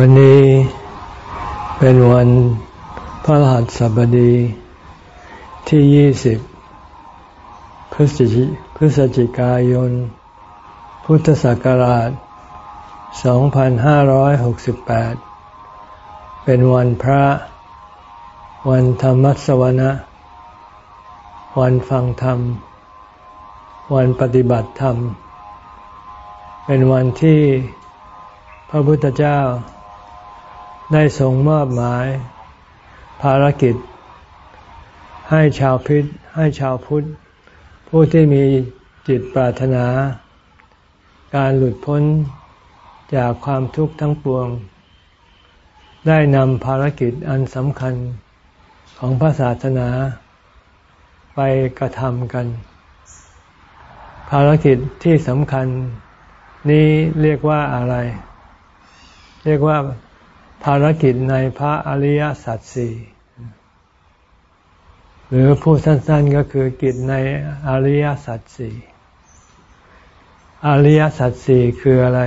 วันนี้เป็นวันพระรหัสบดีที่ยี่สิบพฤศจิพฤศจิกายน พุทธศักราช 2568 เป็นวันพระ วันธรรมสวนะ วันฟังธรรม วันปฏิบัติธรรม เป็นวันที่พระพุทธเจ้า ได้ทรงมอบหมาย ภารกิจ ให้ชาวพิษให้ชาวพุทธ ผู้ที่มีจิตปรารถนา การหลุดพ้นจากความทุกข์ทั้งปวง ได้นำภารกิจอันสำคัญของพระศาสนา ไปกระทำกัน ภารกิจที่สำคัญนี้เรียกว่าอะไร เรียกว่า ภารกิจในพระอริยสัจสี่หรือพูดสั้นๆก็คือกิจในอริยสัจสี่อริยสัจสี่คืออะไร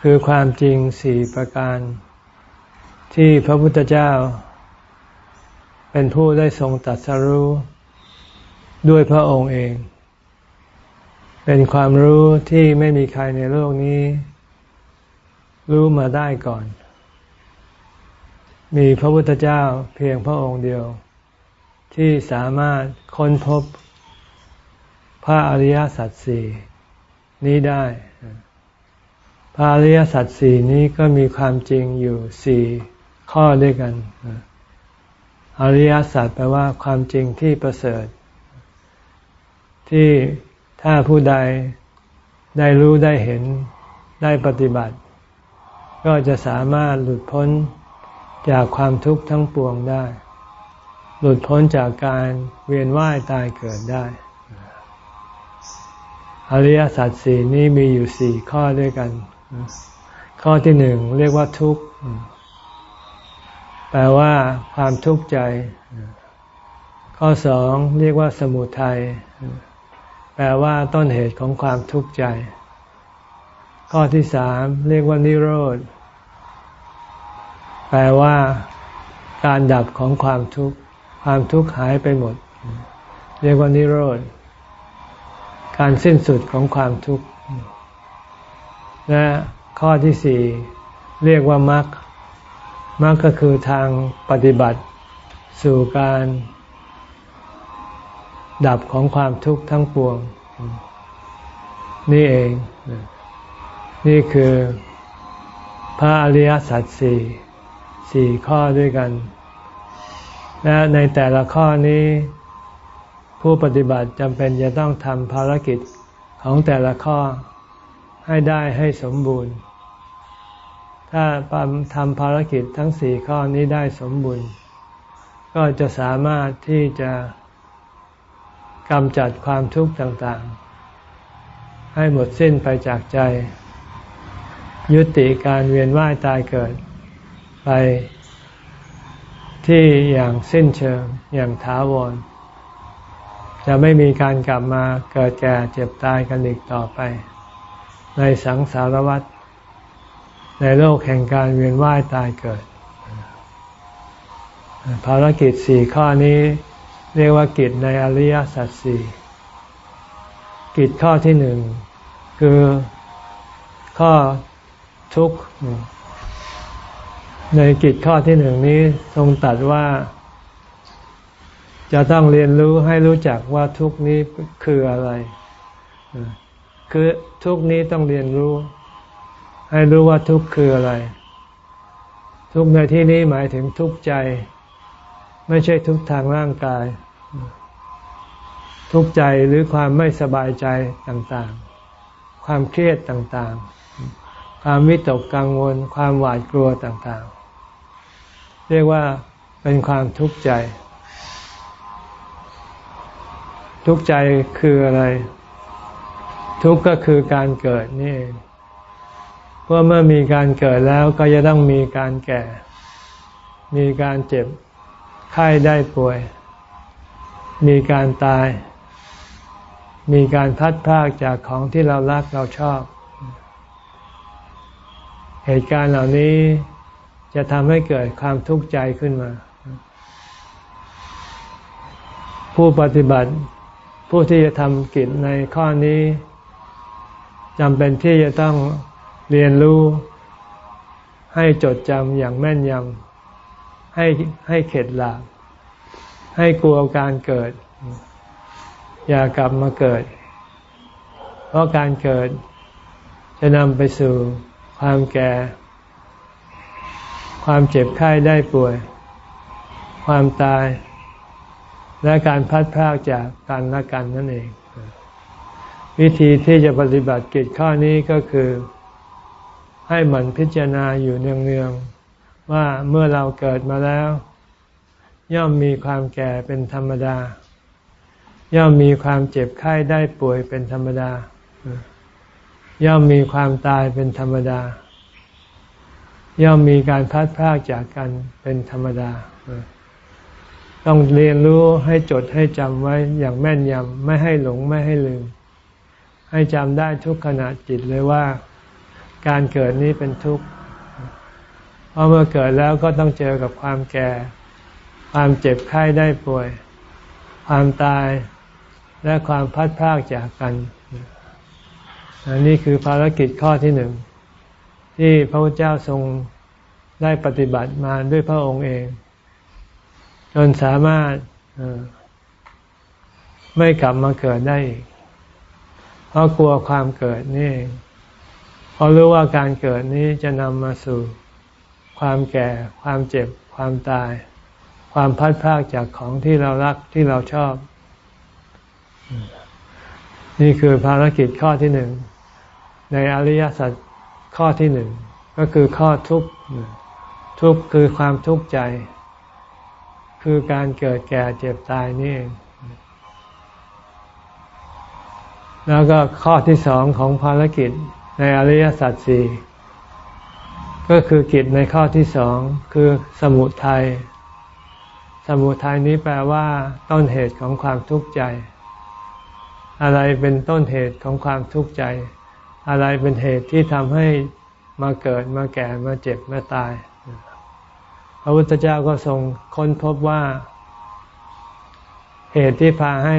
คือความจริงสี่ประการ ที่พระพุทธเจ้า เป็นผู้ได้ทรงตัดสรู้ด้วยพระองค์เอง เป็นความรู้ที่ไม่มีใครในโลกนี้ รู้มาได้ก่อน มีพระพุทธเจ้าเพียงพระองค์เดียว ที่สามารถค้นพบพระอริยสัจสี่นี้ได้ พระอริยสัจสี่นี้ก็มีความจริงอยู่สี่ข้อด้วยกัน อริยสัจแปลว่าความจริงที่ประเสริฐ ที่ถ้าผู้ใดได้รู้ได้เห็นได้ปฏิบัติ ก็จะสามารถหลุดพ้น จากความทุกข์ทั้งปวงได้ หลุดพ้นจากการเวียนว่ายตายเกิดได้ อริยสัจสี่นี้มีอยู่สี่ข้อด้วยกัน ข้อที่หนึ่งเรียกว่าทุกข์ แปลว่าความทุกข์ใจ ข้อสองเรียกว่าสมุทัย แปลว่าต้นเหตุของความทุกข์ใจ ข้อที่สามเรียกว่านิโรธ แปลว่าการดับของความทุกข์ ความทุกข์หายไปหมด เรียกว่านิโรธ การสิ้นสุดของความทุกข์ และข้อที่สี่เรียกว่ามรรค มรรคก็คือทางปฏิบัติสู่การดับของความทุกข์ทั้งปวง นี่เอง นี่คือพระอริยสัจสี่ สี่ข้อด้วยกัน และในแต่ละข้อนี้ ผู้ปฏิบัติจำเป็นจะต้องทำภารกิจของแต่ละข้อให้ได้ให้สมบูรณ์ ถ้าทำภารกิจทั้งสี่ข้อนี้ได้สมบูรณ์ ก็จะสามารถที่จะกำจัดความทุกข์ต่างๆ ให้หมดสิ้นไปจากใจ ยุติการเวียนว่ายตายเกิด ไปที่อย่างสิ้นเชิงอย่างถาวร จะไม่มีการกลับมาเกิดแก่เจ็บตายกันอีกต่อไป ในสังสารวัฏในโลกแห่งการเวียนว่ายตายเกิด ภารกิจสี่ข้อนี้เรียกว่ากิจในอริยสัจสี่กิจข้อที่หนึ่งคือข้อทุกข์ ในกิจข้อที่หนึ่งนี้ทรงตัดว่า จะต้องเรียนรู้ให้รู้จักว่าทุกนี้คืออะไร คือทุกนี้ต้องเรียนรู้ ให้รู้ว่าทุกคืออะไร ทุกในที่นี้หมายถึงทุกใจ ไม่ใช่ทุกทางร่างกาย ทุกใจหรือความไม่สบายใจต่างๆ ความเครียดต่างๆความวิตกกังวล ความหวาดกลัวต่างๆ เรียกว่าเป็นความทุกข์ใจ ทุกข์ใจคืออะไร ทุกข์ก็คือการเกิดนี่เองเพราะเมื่อมีการเกิดแล้วก็จะต้องมีการแก่ มีการเจ็บไข้ได้ป่วย มีการตาย มีการพัดพากจากของที่เรารักเราชอบ เหตุการณ์เหล่านี้ จะทำให้เกิดความทุกข์ใจขึ้นมา ผู้ปฏิบัติ ผู้ที่จะทำกิจในข้อนี้จำเป็นที่จะต้องเรียนรู้ให้จดจำอย่างแม่นยำให้ให้เข็ดหลาบให้กลัวการเกิด อย่ากลับมาเกิด เพราะการเกิดจะนำไปสู่ความแก่ ความเจ็บไข้ได้ป่วย ความตาย และการพัดพรากจากกันและกันนั่นเอง วิธีที่จะปฏิบัติกิจข้อนี้ก็คือ ให้หมั่นพิจารณาอยู่เนืองๆว่าเมื่อเราเกิดมาแล้ว ย่อมมีความแก่เป็นธรรมดา ย่อมมีความเจ็บไข้ได้ป่วยเป็นธรรมดา ย่อมมีความตายเป็นธรรมดา ย่อมมีการพัดพากจากกันเป็นธรรมดา ต้องเรียนรู้ให้จดให้จำไว้อย่างแม่นยำไม่ให้หลงไม่ให้ลืม ให้จำได้ทุกขณะจิตเลยว่า การเกิดนี้เป็นทุกข์เพราะเมื่อเกิดแล้วก็ต้องเจอกับความแก่ ความเจ็บไข้ได้ป่วย ความตายและความพัดพากจากกันอันนี้คือภารกิจข้อที่หนึ่ง ที่พระพุทธเจ้าทรงได้ปฏิบัติมาด้วยพระองค์เอง จนสามารถไม่กลับมาเกิดได้อีกเพราะกลัวความเกิดนี่เพราะรู้ว่าการเกิดนี้จะนำมาสู่ ความแก่ ความเจ็บ ความตาย ความพัดพากจากของที่เรารักที่เราชอบ นี่คือภารกิจข้อที่หนึ่งในอริยสัจ ข้อที่หนึ่งก็คือข้อทุกข์ทุกข์คือความทุกข์ใจ คือการเกิดแก่เจ็บตายนี่แล้วก็ข้อที่สองของภารกิจในอริยสัจสี่ก็คือกิจในข้อที่สองคือสมุทัยสมุทัยนี้แปลว่า ต้นเหตุของความทุกข์ใจ อะไรเป็นต้นเหตุของความทุกข์ใจ อะไรเป็นเหตุที่ทำให้มาเกิดมาแก่มาเจ็บมาตาย พระพุทธเจ้าก็ทรงค้นพบว่า เหตุที่พาให้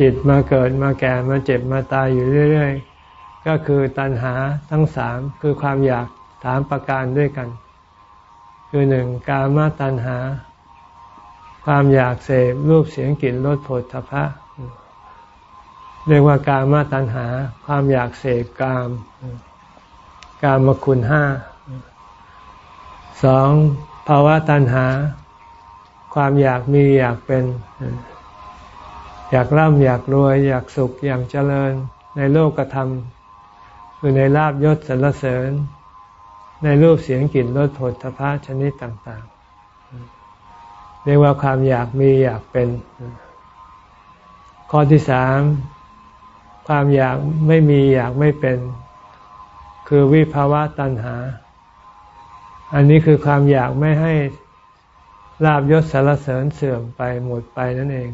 จิตมาเกิดมาแก่มาเจ็บมาตายอยู่เรื่อย ๆ ก็คือตัณหาทั้งสามคือความอยากสามประการด้วยกัน คือหนึ่งกามาตัณหา ความอยากเสพรูปเสียงกลิ่นรสผลทพะ เรียกว่ากามาตัณหา ความอยากเสพกาม กามคุณห้าสองภาวะตัณหา ความอยากมีอยากเป็น อยากร่ำอยากรวย อยากสุขอย่างเจริญ ในโลกธรรมคือในลาบยศสรรเสริญ ในรูปเสียงกลิ่นรสผลทพะชนิดต่าง ๆ เรียกว่าความอยากมีอยากเป็น ข้อที่สาม ความอยากไม่มีอยากไม่เป็น คือวิภาวะตัณหา อันนี้คือความอยากไม่ให้ลาบยศสารเสริญเสื่อมไปหมดไปนั่นเอง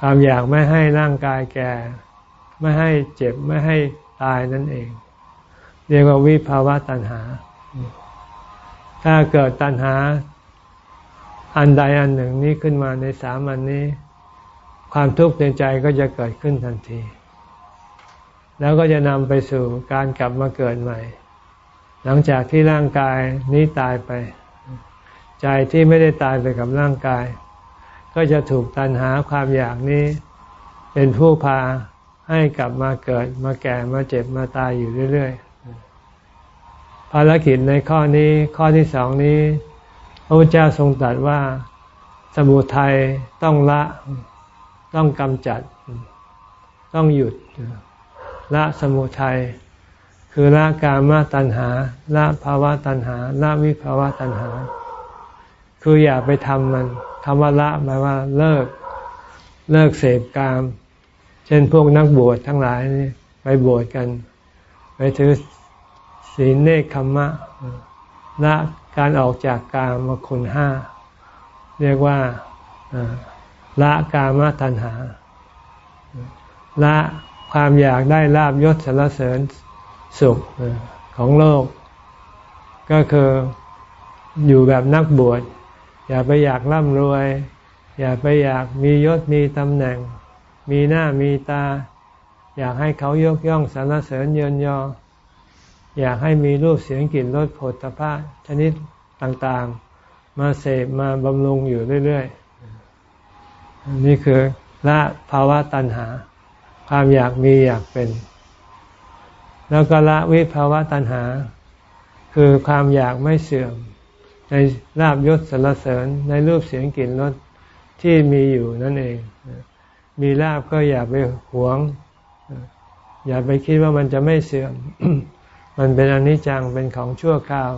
ความอยากไม่ให้ร่างกายแก่ ไม่ให้เจ็บไม่ให้ตายนั่นเอง เรียกว่าวิภาวะตัณหา ถ้าเกิดตัณหา อันใดอันหนึ่งนี้ขึ้นมาในสามอันนี้ ความทุกข์ในใจก็จะเกิดขึ้นทันที แล้วก็จะนำไปสู่การกลับมาเกิดใหม่ หลังจากที่ร่างกายนี้ตายไป ใจที่ไม่ได้ตายไปกับร่างกาย ก็จะถูกตันหาความอยากนี้ เป็นผู้พาให้กลับมาเกิดมาแก่มาเจ็บมาตายอยู่เรื่อย ๆ ภารกิจในข้อนี้ข้อที่สองนี้พระพุทธเจ้าทรงตรัสว่าสมุทัยต้องละต้องกำจัด ต้องหยุด ละสมุทัยคือละกามตัณหาละภาวะตัณหาละวิภาวะตัณหา คืออย่าไปทำมันคำว่าละหมายว่าเลิกเลิกเสพกาม เช่นพวกนักบวชทั้งหลายนี่ไปบวชกัน ไปถือศีลเนคขมะละการออกจากกามมาคุณห้า เรียกว่าละกามตัณหา ละ ความอยากได้ลาบยศสรรเสริญสุขของโลก ก็คืออยู่แบบนักบวช อย่าไปอยากร่ำรวย อย่าไปอยากมียศมีตำแหน่ง มีหน้ามีตา อยากให้เขายกย่องสรรเสริญเยินยอ อยากให้มีรูปเสียงกลิ่นรสผลตภะชนิดต่างๆ มาเสพมาบำรุงอยู่เรื่อยๆ นี่คือละภาวะตัณหา ความอยากมีอยากเป็น แล้วก็ละวิภาวะตัณหา คือความอยากไม่เสื่อม ในลาบยศสรรเสริญในรูปเสียงกลิ่นรสที่มีอยู่นั่นเอง มีลาบก็อย่าไปหวง อย่าไปคิดว่ามันจะไม่เสื่อม มันเป็นอนิจจังเป็นของชั่วคราว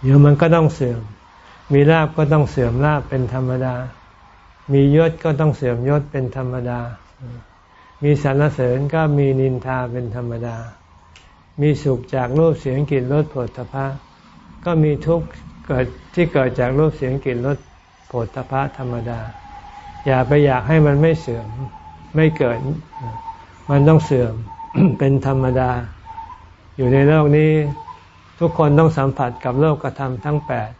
เดี๋ยวมันก็ต้องเสื่อม มีลาบก็ต้องเสื่อมลาบเป็นธรรมดา มียศก็ต้องเสื่อมยศเป็นธรรมดา มีสรรเสริญก็มีนินทาเป็นธรรมดา มีสุขจากรูปเสียงกลิ่นรสผลตภะก็มีทุกข์เกิดที่เกิดจากรูปเสียงกลิ่นรสโผฏฐะธรรมดา อย่าไปอยากให้มันไม่เสื่อมไม่เกิด มันต้องเสื่อมเป็นธรรมดา อยู่ในโลกนี้ทุกคนต้องสัมผัสกับโลกธรรมทั้งแปด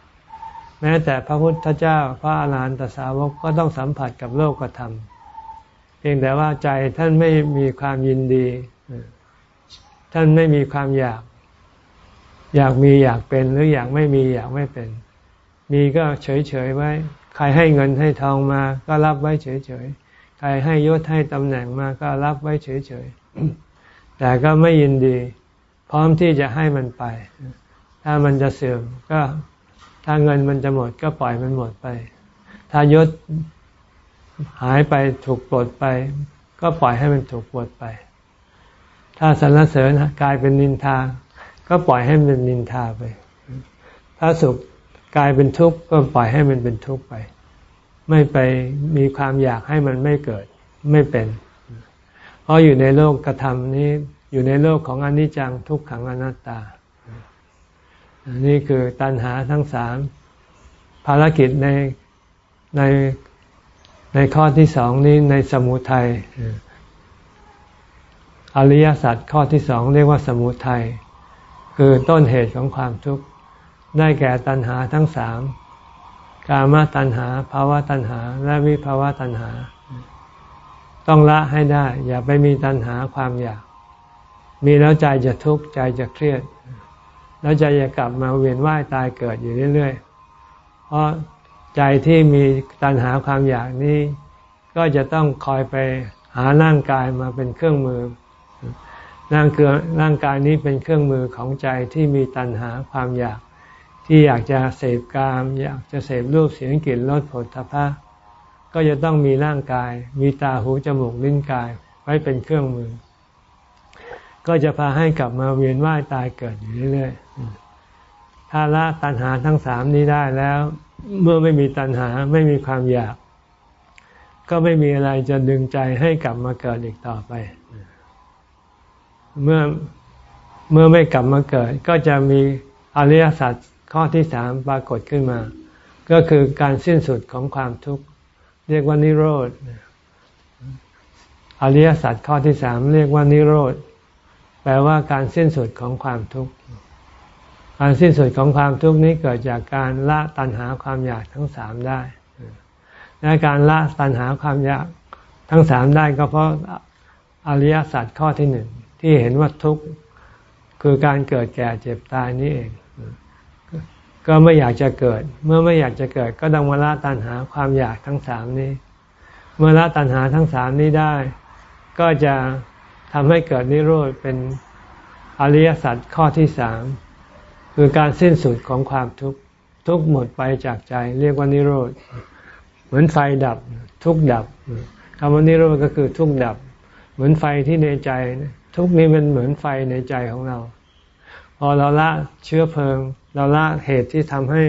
แม้แต่พระพุทธเจ้าพระอาหารหันตสาวกก็ต้องสัมผัสกับโลกธรรม เพียงแต่ว่าใจท่านไม่มีความยินดี ท่านไม่มีความอยาก อยากมีอยากเป็นหรืออยากไม่มีอยากไม่เป็น มีก็เฉยเฉยไว้ ใครให้เงินให้ทองมาก็รับไว้เฉยเฉยใครให้ยศให้ตำแหน่งมาก็รับไว้เฉยเฉยแต่ก็ไม่ยินดี พร้อมที่จะให้มันไป ถ้ามันจะเสื่อมก็ถ้าเงินมันจะหมดก็ปล่อยมันหมดไป ถ้ายศ หายไปถูกปลดไป ก็ปล่อยให้มันถูกปลดไป ถ้าสรรเสริญกลายเป็นนินทา ก็ปล่อยให้มันนินทาไป ถ้าสุขกลายเป็นทุกข์ก็ปล่อยให้มันเป็นทุกข์ไป ไม่ไปมีความอยากให้มันไม่เกิดไม่เป็น เพราะอยู่ในโลกกระทำนี้อยู่ในโลกของอนิจจังทุกขังอนัตตา นี่คือตัณหาทั้งสามภารกิจในใน ในข้อที่สองนี้ในสมุทัยอริยสัจข้อที่สองเรียกว่าสมุทัยคือต้นเหตุของความทุกข์ได้แก่ตัณหาทั้งสามกามตัณหาภาวะตัณหา และวิภาวะตัณหา ต้องละให้ได้ อย่าไปมีตัณหาความอยาก มีแล้วใจจะทุกข์ใจจะเครียดแล้วใจจะกลับมาเวียนว่ายตายเกิดอยู่เรื่อยๆ เพราะ ใจที่มีตัณหาความอยากนี้ ก็จะต้องคอยไปหาร่างกายมาเป็นเครื่องมือ ร่างเกร่างกายนี้เป็นเครื่องมือของใจที่มีตัณหาความอยาก ที่อยากจะเสพกาม อยากจะเสพรูปเสียงกลิ่นรสผลทพะก็จะต้องมีร่างกาย มีตาหูจมูกลิ้นกายไว้เป็นเครื่องมือ ก็จะพาให้กลับมาเวียนว่ายตายเกิดอยู่เรื่อยๆถ้าละตัณหาทั้งสามนี้ได้แล้ว เมื่อไม่มีตัณหาไม่มีความอยาก ก็ไม่มีอะไรจะดึงใจให้กลับมาเกิดอีกต่อไป เมื่อเมื่อไม่กลับมาเกิด ก็จะมีอริยสัจข้อที่สามปรากฏขึ้นมา ก็คือการสิ้นสุดของความทุกข์ เรียกว่านิโรธอริยสัจข้อที่สามเรียกว่านิโรธแปลว่าการสิ้นสุดของความทุกข์ การสิ้นสุดของความทุกข์นี้เกิดจากการละตัณหาความอยากทั้งสามได้และการละตัณหาความอยากทั้งสามได้ก็เพราะอริยสัจข้อที่หนึ่งที่เห็นว่าทุกข์คือการเกิดแก่เจ็บตายนี่เอง ก็ไม่อยากจะเกิด เมื่อไม่อยากจะเกิด ก็ต้องมาละตัณหาความอยากทั้งสามนี้ เมื่อละตัณหาทั้งสามนี้ได้ ก็จะทำให้เกิดนิโรธเป็นอริยสัจข้อที่สาม คือการสิ้นสุดของความทุกข์ทุกหมดไปจากใจ เรียกว่านิโรธ เหมือนไฟดับ ทุกดับคำว่านิโรธก็คือทุกดับ เหมือนไฟที่ในใจ ทุกนี้มันเหมือนไฟในใจของเรา พอเราละเชื้อเพลิง เราละเหตุที่ทำให้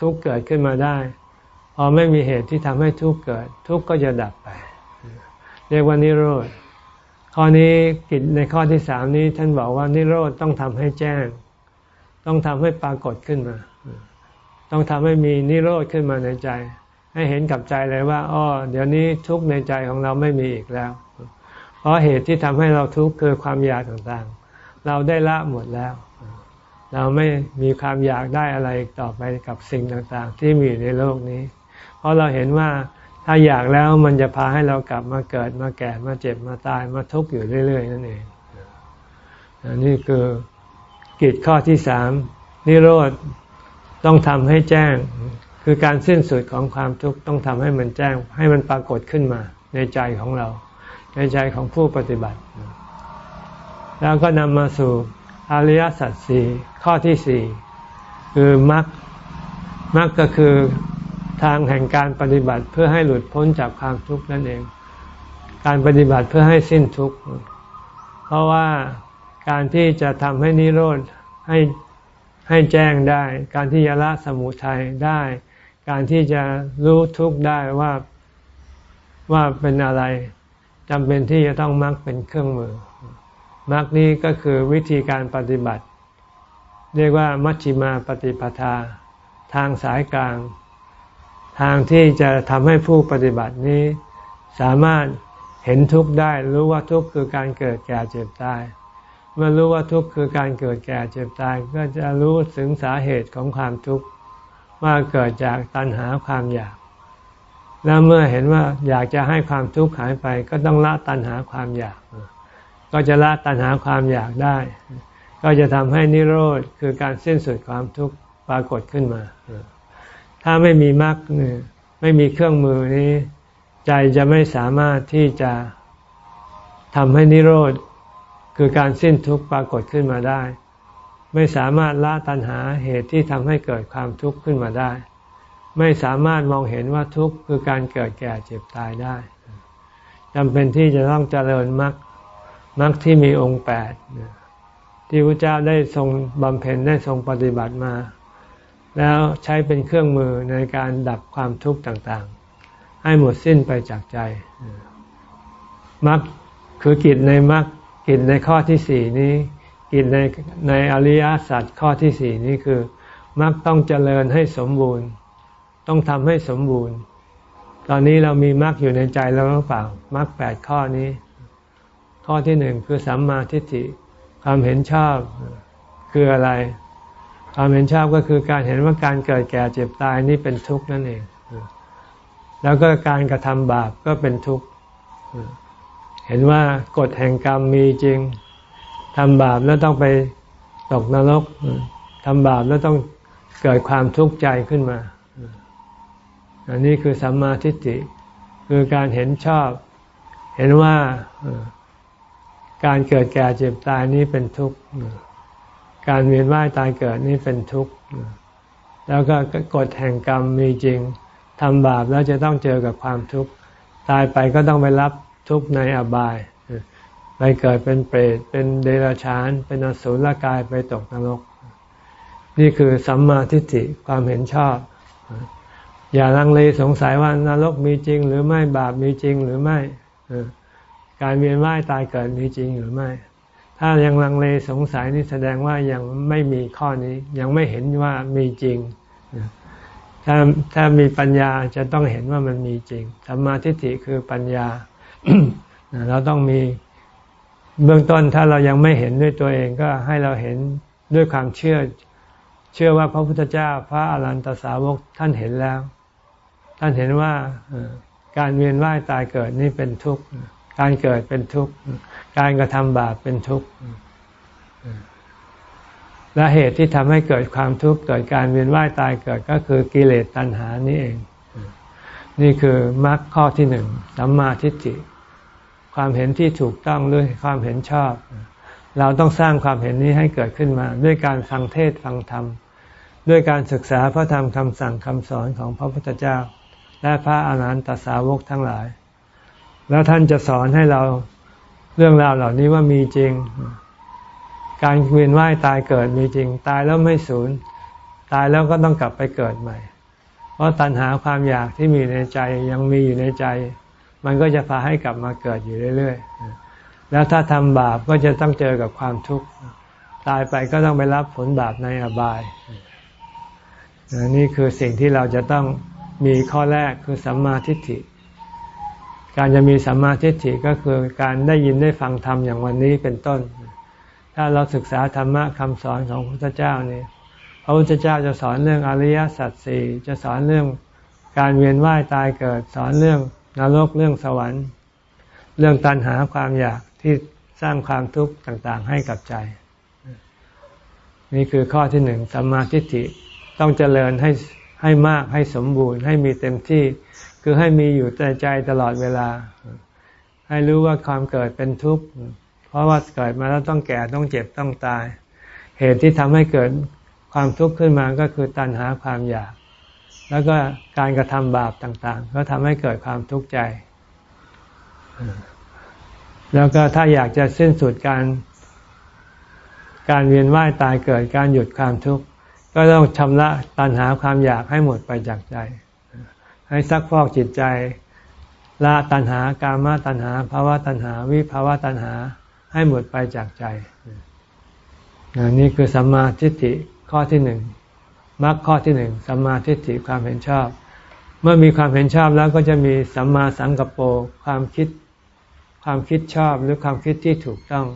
ทุกเกิดขึ้นมาได้ พอไม่มีเหตุที่ทำให้ทุกเกิด ทุกก็จะดับไป เรียกว่านิโรธข้อนี้กิจในข้อที่สามนี้ท่านบอกว่านิโรธต้องทำให้แจ้ง ต้องทำให้ปรากฏขึ้นมา ต้องทำให้มีนิโรธขึ้นมาในใจ ให้เห็นกับใจเลยว่าอ๋อเดี๋ยวนี้ทุกในใจของเราไม่มีอีกแล้ว เพราะเหตุที่ทำให้เราทุกข์คือความอยากต่างๆ เราได้ละหมดแล้ว เราไม่มีความอยากได้อะไรต่อไปกับสิ่งต่างๆ ที่มีในโลกนี้ เพราะเราเห็นว่าถ้าอยากแล้วมันจะพาให้เรากลับมาเกิดมาแก่มาเจ็บมาตายมาทุกข์อยู่เรื่อยๆนั่นเองนี่คือ กิจข้อที่สามนิโรธต้องทำให้แจ้ง คือการสิ้นสุดของความทุกข์ต้องทำให้มันแจ้ง ให้มันปรากฏขึ้นมา ในใจของเรา ในใจของผู้ปฏิบัติ แล้วก็นำมาสู่อริยสัจสี่ข้อที่สี่คือมรรคมรรคก็คือทางแห่งการปฏิบัติเพื่อให้หลุดพ้นจากความทุกข์นั่นเอง การปฏิบัติเพื่อให้สิ้นทุกข์ เพราะว่า การที่จะทำให้นิโรธให้ให้แจ้งได้ การที่จะละสมุทัยได้ การที่จะรู้ทุกข์ได้ว่าว่าเป็นอะไรจำเป็นที่จะต้องมรรคเป็นเครื่องมือมรรคนี้ก็คือวิธีการปฏิบัติ เรียกว่ามัชฌิมาปฏิปทา ทางสายกลาง ทางที่จะทำให้ผู้ปฏิบัตินี้ สามารถเห็นทุกข์ได้ รู้ว่าทุกข์คือการเกิดแก่เจ็บตาย เมื่อรู้ว่าทุกข์คือการเกิดแก่เจ็บตาย ก็จะรู้ถึงสาเหตุของความทุกข์ว่าเกิดจากตัณหาความอยาก แล้วเมื่อเห็นว่าอยากจะให้ความทุกข์หายไป ก็ต้องละตัณหาความอยาก ก็จะละตัณหาความอยากได้ ก็จะทำให้นิโรธคือการสิ้นสุดความทุกข์ปรากฏขึ้นมา ถ้าไม่มีมรรคไม่มีเครื่องมือนี้ ใจจะไม่สามารถที่จะทำให้นิโรธ คือการสิ้นทุกข์ปรากฏขึ้นมาได้ ไม่สามารถละตัณหาเหตุที่ทำให้เกิดความทุกข์ขึ้นมาได้ ไม่สามารถมองเห็นว่าทุกข์คือการเกิดแก่เจ็บตายได้จำเป็นที่จะต้องเจริญมรรคมรรคที่มีองค์แปดที่พระเจ้าได้ทรงบำเพ็ญได้ทรงปฏิบัติมา แล้วใช้เป็นเครื่องมือในการดับความทุกข์ต่างๆ ให้หมดสิ้นไปจากใจมรรคคือกิจในมรรค กิจในข้อที่สี่นี้ กิจในในอริยสัจข้อที่สี่นี้คือมักต้องเจริญให้สมบูรณ์ ต้องทำให้สมบูรณ์ ตอนนี้เรามีมรรคอยู่ในใจแล้วหรือเปล่ามรรคแปดข้อนี้ ข้อที่หนึ่งคือสัมมาทิฏฐิความเห็นชอบคืออะไร ความเห็นชอบก็คือการเห็นว่าการเกิดแก่เจ็บตายนี่เป็นทุกข์นั่นเอง แล้วก็การกระทำบาปก็เป็นทุกข์ เห็นว่ากฎแห่งกรรมมีจริงทำบาปแล้วต้องไปตกนรกทำบาปแล้วต้องเกิดความทุกข์ใจขึ้นมา อันนี้คือสัมมาทิฏฐิคือการเห็นชอบ เห็นว่าการเกิดแก่เจ็บตายนี้เป็นทุกข์การเวียนว่ายตายเกิดนี้เป็นทุกข์แล้วก็กฎแห่งกรรมมีจริงทำบาปแล้วจะต้องเจอกับความทุกข์ ตายไปก็ต้องไปรับ ทุกข์ในอบาย ไปเกิดเป็นเปรต เป็นเดรัจฉาน เป็นอสุรกายไปตกนรก นี่คือสัมมาทิฏฐิความเห็นชอบ อย่าลังเลสงสัยว่านรกมีจริง หรือไม่บาปมีจริงหรือไม่ การเวียนว่ายตายเกิดมีจริงหรือไม่ ถ้ายังลังเลสงสัยนี่แสดงว่ายังไม่มีข้อนี้ ยังไม่เห็นว่ามีจริงถ้าถ้ามีปัญญาจะต้องเห็นว่ามันมีจริงสัมมาทิฏฐิคือปัญญา เราต้องมีเบื้องต้นถ้าเรายังไม่เห็นด้วยตัวเองก็ให้เราเห็นด้วยความเชื่อ เชื่อว่าพระพุทธเจ้าพระอรหันตสาวกท่านเห็นแล้ว ท่านเห็นว่าการเวียนว่ายตายเกิดนี่เป็นทุกข์การเกิดเป็นทุกข์การกระทำบาปเป็นทุกข์และเหตุที่ทำให้เกิดความทุกข์เกิดการเวียนว่ายตายเกิดก็คือกิเลสตัณหานี่เอง นี่คือมรรคข้อที่หนึ่งสัมมาทิฏฐิ ความเห็นที่ถูกต้องด้วยความเห็นชอบ เราต้องสร้างความเห็นนี้ให้เกิดขึ้นมา ด้วยการฟังเทศฟังธรรม ด้วยการศึกษาพระธรรมคำสั่งคำสอนของพระพุทธเจ้า และพระอาหารหันตสาวกทั้งหลาย แล้วท่านจะสอนให้เราเรื่องราวเหล่านี้ว่ามีจริง การเวียนว่ายตายเกิดมีจริง ตายแล้วไม่สูญ ตายแล้วก็ต้องกลับไปเกิดใหม่ เพราะตัณหาความอยากที่มีในใจยังมีอยู่ในใจ มันก็จะพาให้กลับมาเกิดอยู่เรื่อยๆ แล้วถ้าทำบาปก็จะต้องเจอกับความทุกข์ตายไปก็ต้องไปรับผลบาปในอบาย นี่คือสิ่งที่เราจะต้องมีข้อแรกคือสัมมาทิฏฐิ การจะมีสัมมาทิฏฐิก็คือการได้ยินได้ฟังธรรมอย่างวันนี้เป็นต้น ถ้าเราศึกษาธรรมะคำสอนของพระพุทธเจ้านี่พระพุทธเจ้าจะสอนเรื่องอริยสัจสี่จะสอนเรื่องการเวียนว่ายตายเกิด สอนเรื่อง นรกเรื่องสวรรค์ เรื่องตัณหาความอยากที่สร้างความทุกข์ต่างๆ ให้กับใจ นี่คือข้อที่หนึ่งสัมมาทิฏฐิต้องเจริญให้ให้มากให้สมบูรณ์ ให้มีเต็มที่ คือให้มีอยู่ในใจตลอดเวลา ให้รู้ว่าความเกิดเป็นทุกข์เพราะว่าเกิดมาแล้วต้องแก่ต้องเจ็บต้องตาย เหตุที่ทำให้เกิดความทุกข์ขึ้นมาก็คือตัณหาความอยาก แล้วก็การกระทำบาปต่าง ๆ ก็ทำให้เกิดความทุกข์ใจ แล้วก็ถ้าอยากจะสิ้นสุดการ การเวียนว่ายตายเกิดการหยุดความทุกข์ก็ต้องชำระตัณหาความอยากให้หมดไปจากใจ ให้ซักฟอกจิตใจละตัณหากามตัณหาภาวะตัณหา วิภาวะตัณหาให้หมดไปจากใจนี่คือสัมมาทิฏฐิข้อที่หนึ่ง มรรคข้อที่หนึ่งสัมมาทิฏฐิความเห็นชอบ เมื่อมีความเห็นชอบแล้วก็จะมีสัมมาสังกปโปความคิด ความคิดชอบหรือความคิดที่ถูกต้อง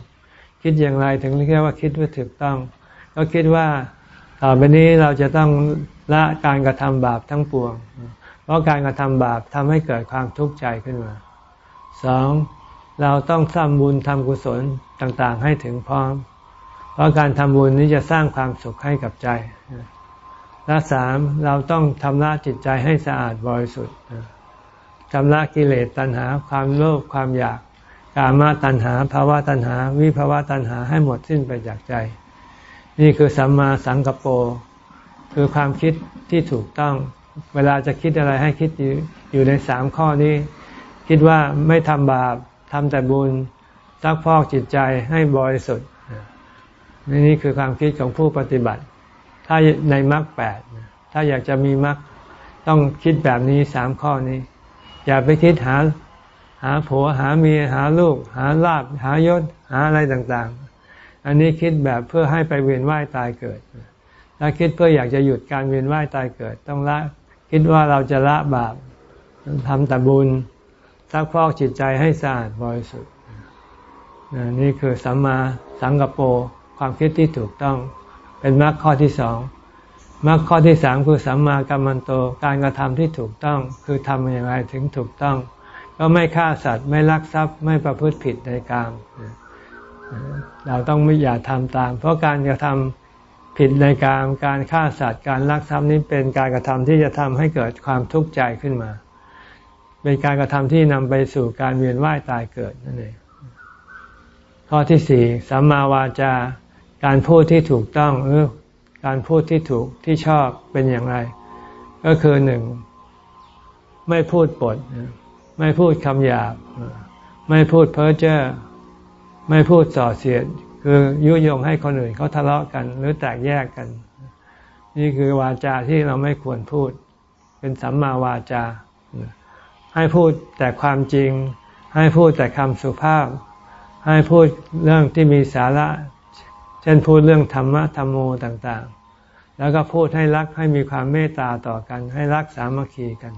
คิดอย่างไรถึงเรียกว่าคิดว่าถูกต้อง ก็คิดว่าต่อไปนี้เราจะต้องละการกระทำบาปทั้งปวง เพราะการกระทำบาปทำให้เกิดความทุกข์ใจขึ้นมาสองเราต้องสร้างบุญทำกุศลต่างๆ ให้ถึงพร้อม เพราะการทำบุญนี้จะสร้างความสุขให้กับใจ และสามเราต้องทำละจิตใจให้สะอาดบริสุทธิ์ทำละกิเลสตัณหา ความโลภความอยากกามาตัณหาภาวะตัณหา วิภาวะตัณหาให้หมดสิ้นไปจากใจ นี่คือสัมมาสังกปรคือความคิดที่ถูกต้อง เวลาจะคิดอะไรให้คิดอยู่ในสามข้อนี้ คิดว่าไม่ทำบาปทำแต่บุญซักพอกจิตใจให้บริสุทธิ์นี่คือความคิดของผู้ปฏิบัติ ถ้าในมรรคแปดถ้าอยากจะมีมรรคต้องคิดแบบนี้สามข้อนี้ อย่าไปคิดหาหาผัวหาเมียหาลูก หาลาบหายศหาอะไรต่างๆ อันนี้คิดแบบเพื่อให้ไปเวียนว่ายตายเกิดถ้าคิดเพื่ออยากจะหยุดการเวียนว่ายตายเกิด ต้องละคิดว่าเราจะละบาปทำแต่บุญซักพอกจิตใจให้สะอาดบริสุทธิ์นี่คือสัมมาสังกปรความคิดที่ถูกต้อง เป็นมรรคข้อที่สองมรรคข้อที่สามคือสัมมากัมมันโตการกระทำที่ถูกต้องคือทำอย่างไรถึงถูกต้อง ก็ไม่ฆ่าสัตว์ไม่ลักทรัพย์ไม่ประพฤติผิดในกามเราต้องไม่อย่าทำตาม เพราะการกระทำผิดในกามการฆ่าสัตว์การลักทรัพย์นี้เป็นการกระทำที่จะทำให้เกิดความทุกข์ใจขึ้นมา เป็นการกระทำที่นำไปสู่การเวียนว่ายตายเกิดนั่นเองข้อที่สี่สัมมาวาจา การพูดที่ถูกต้องหรือการพูดที่ถูกที่ชอบเป็นอย่างไร ก็คือหนึ่งไม่พูดปด ไม่พูดคำหยาบ ไม่พูดเพ้อเจ้อไม่พูดส่อเสียด คือยุยงให้คนอื่นเขาทะเลาะกันหรือแตกแยกกัน นี่คือวาจาที่เราไม่ควรพูด เป็นสัมมาวาจา ให้พูดแต่ความจริง ให้พูดแต่คำสุภาพ ให้พูดเรื่องที่มีสาระ เช่นพูดเรื่องธรรมะธรรมโมต่างๆ แล้วก็พูดให้รักให้มีความเมตตาต่อกัน ให้รักสามัคคีกัน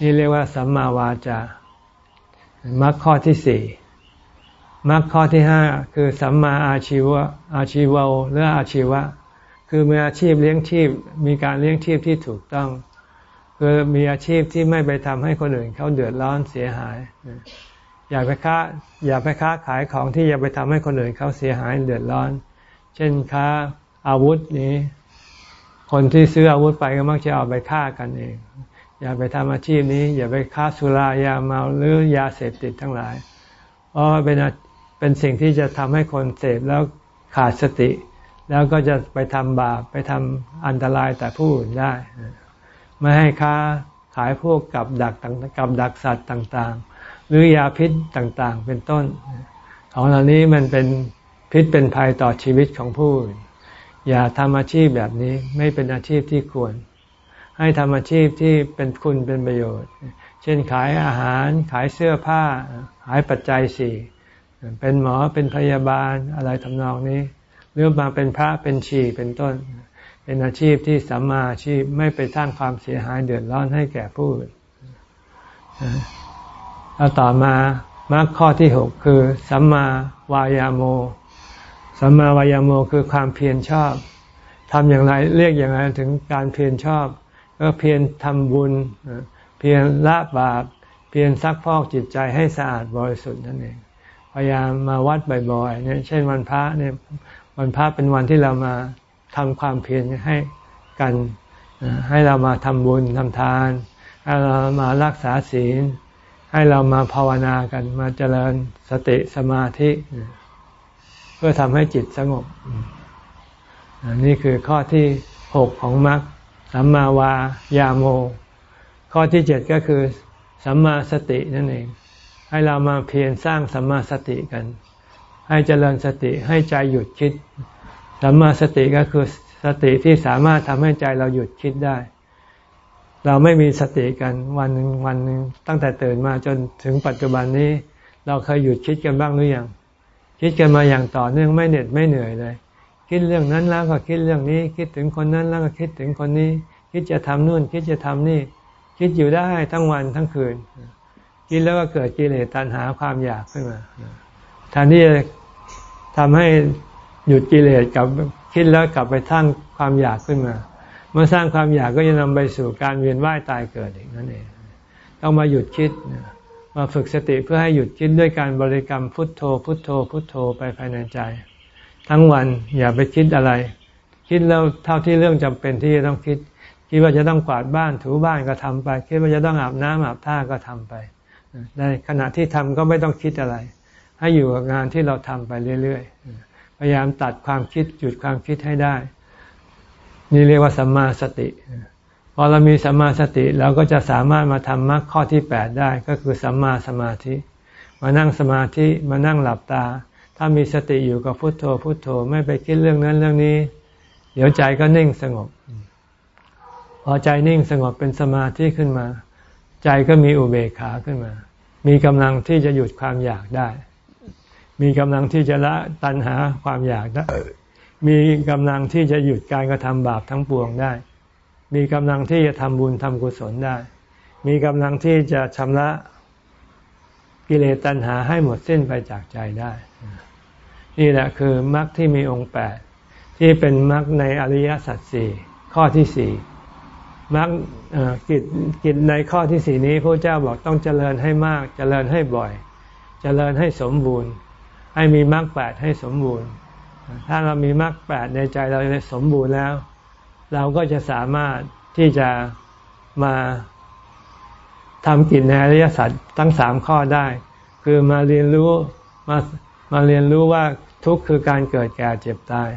นี่เรียกว่าสัมมาวาจามรรคข้อที่สี่มรรคข้อที่ห้าคือสัมมาอาชีวะอาชีวะหรืออาชีวะ คือมีอาชีพเลี้ยงชีพ มีการเลี้ยงชีพที่ถูกต้อง คือมีอาชีพที่ไม่ไปทำให้คนอื่นเขาเดือดร้อนเสียหาย อย่าไปค้าอย่าไปค้าขายของที่จะไปทำให้คนอื่นเขาเสียหายเดือดร้อน เช่นค้าอาวุธนี้ คนที่ซื้ออาวุธไปก็มักจะเอาไปฆ่ากันเอง อย่าไปทำอาชีพนี้ อย่าไปค้าสุรายาเมาหรือยาเสพติดทั้งหลาย เพราะเป็นเป็นสิ่งที่จะทำให้คนเสพแล้วขาดสติ แล้วก็จะไปทำบาปไปทำอันตรายแต่ผู้อื่นได้ ไม่ให้ค้าขายพวกกับดักกับดักสัตว์ต่างๆ หรือยาพิษต่างๆ เป็นต้น ของเหล่านี้มันเป็นพิษเป็นภัยต่อชีวิตของผู้อื่นอย่าทำอาชีพแบบนี้ไม่เป็นอาชีพที่ควร ให้ทำอาชีพที่เป็นคุณเป็นประโยชน์ เช่นขายอาหารขายเสื้อผ้า ขายปัจจัยสี่เป็นหมอเป็นพยาบาลอะไรทำนองนี้หรือมาเป็นพระเป็นชีเป็นต้น เป็นอาชีพที่สัมมาอาชีพไม่ไปสร้างความเสียหายเดือดร้อนให้แก่ผู้อื่น แล้วต่อมามรรคข้อที่หกคือสัมมาวายาโม สัมมาวายาโมคือความเพียรชอบทำอย่างไรเรียกอย่างไรถึงการเพียรชอบ ก็เพียรทำบุญ เพียรละบาป เพียรซักพอกจิตใจให้สะอาดบริสุทธิ์นั่นเอง พยายามมาวัดบ่อยๆเนี่ยเช่นวันพระเนี่ยวันพระเป็นวันที่เรามาทำความเพียรให้กันให้เรามาทำบุญทำทานให้เรามารักษาศีล ให้เรามาภาวนากันมาเจริญสติสมาธิ เพื่อทำให้จิตสงบ นี่คือข้อที่หกของมรรคสัมมาวายาโม ข้อที่เจ็ดก็คือสัมมาสตินั่นเอง ให้เรามาเพียรสร้างสัมมาสติกัน ให้เจริญสติให้ใจหยุดคิดสัมมาสติก็คือสติที่สามารถทำให้ใจเราหยุดคิดได้ เราไม่มีสติกันวันหนึ่งวันหนึ่งตั้งแต่ตื่นมาจนถึงปัจจุบันนี้ เราเคยหยุดคิดกันบ้างหรือยังคิดกันมาอย่างต่อเนื่องไม่เหน็ดไม่เหนื่อยเลย คิดเรื่องนั้นแล้วก็คิดเรื่องนี้ คิดถึงคนนั้นแล้วก็คิดถึงคนนี้ คิดจะทำนู่น คิดจะทำนี่ คิดอยู่ได้ทั้งวันทั้งคืน คิดแล้วก็เกิดกิเลสตัณหาความอยากขึ้นมาแทนที่จะทำให้หยุดกิเลสกับคิดแล้วกลับไปทั้งความอยากขึ้นมา เมื่อสร้างความอยากก็จะนำไปสู่การเวียนว่ายตายเกิดอีกนั่นเองต้องมาหยุดคิดมาฝึกสติเพื่อให้หยุดคิดด้วยการบริกรรมพุทโธ พุทโธ พุทโธไปภายในใจ ทั้งวันอย่าไปคิดอะไร คิดแล้วเท่าที่เรื่องจำเป็นที่จะต้องคิด คิดว่าจะต้องกวาดบ้านถูบ้านก็ทำไป คิดว่าจะต้องอาบน้ำอาบท่าก็ทำไปในขณะที่ทำก็ไม่ต้องคิดอะไร ให้อยู่กับงานที่เราทำไปเรื่อย ๆ พยายามตัดความคิดหยุดความคิดให้ได้ นี่เรียกว่าสัมมาสติพอเรามีสัมมาสติเราก็จะสามารถมาทำมรรคข้อที่แปดได้ก็คือสัมมาสมาธิ มานั่งสมาธิมานั่งหลับตา ถ้ามีสติอยู่กับพุทโธพุทโธไม่ไปคิดเรื่องนั้นเรื่องนี้ เดี๋ยวใจก็นิ่งสงบ พอใจนิ่งสงบเป็นสมาธิขึ้นมา ใจก็มีอุเบกขาขึ้นมา มีกำลังที่จะหยุดความอยากได้ มีกำลังที่จะละตัณหาความอยากได้ มีกำลังที่จะหยุดการกระทำบาปทั้งปวงได้ มีกำลังที่จะทำบุญทำกุศลได้ มีกำลังที่จะชำระกิเลสตัณหาให้หมดสิ้นไปจากใจได้ นี่แหละคือมรรคที่มีองค์แปดที่เป็นมรรคในอริยสัจสี่ข้อที่สี่มรรคกิจกิจในข้อที่สี่นี้พระเจ้าบอกต้องเจริญให้มาก เจริญให้บ่อย เจริญให้สมบูรณ์ ให้มีมรรคแปดให้สมบูรณ์ ถ้าเรามีมรรคแปดในใจเราสมบูรณ์แล้ว เราก็จะสามารถที่จะมาทำกิจในอริยสัจทั้งสามข้อได้ คือมาเรียนรู้มามาเรียนรู้ว่าทุกข์คือการเกิดแก่เจ็บตาย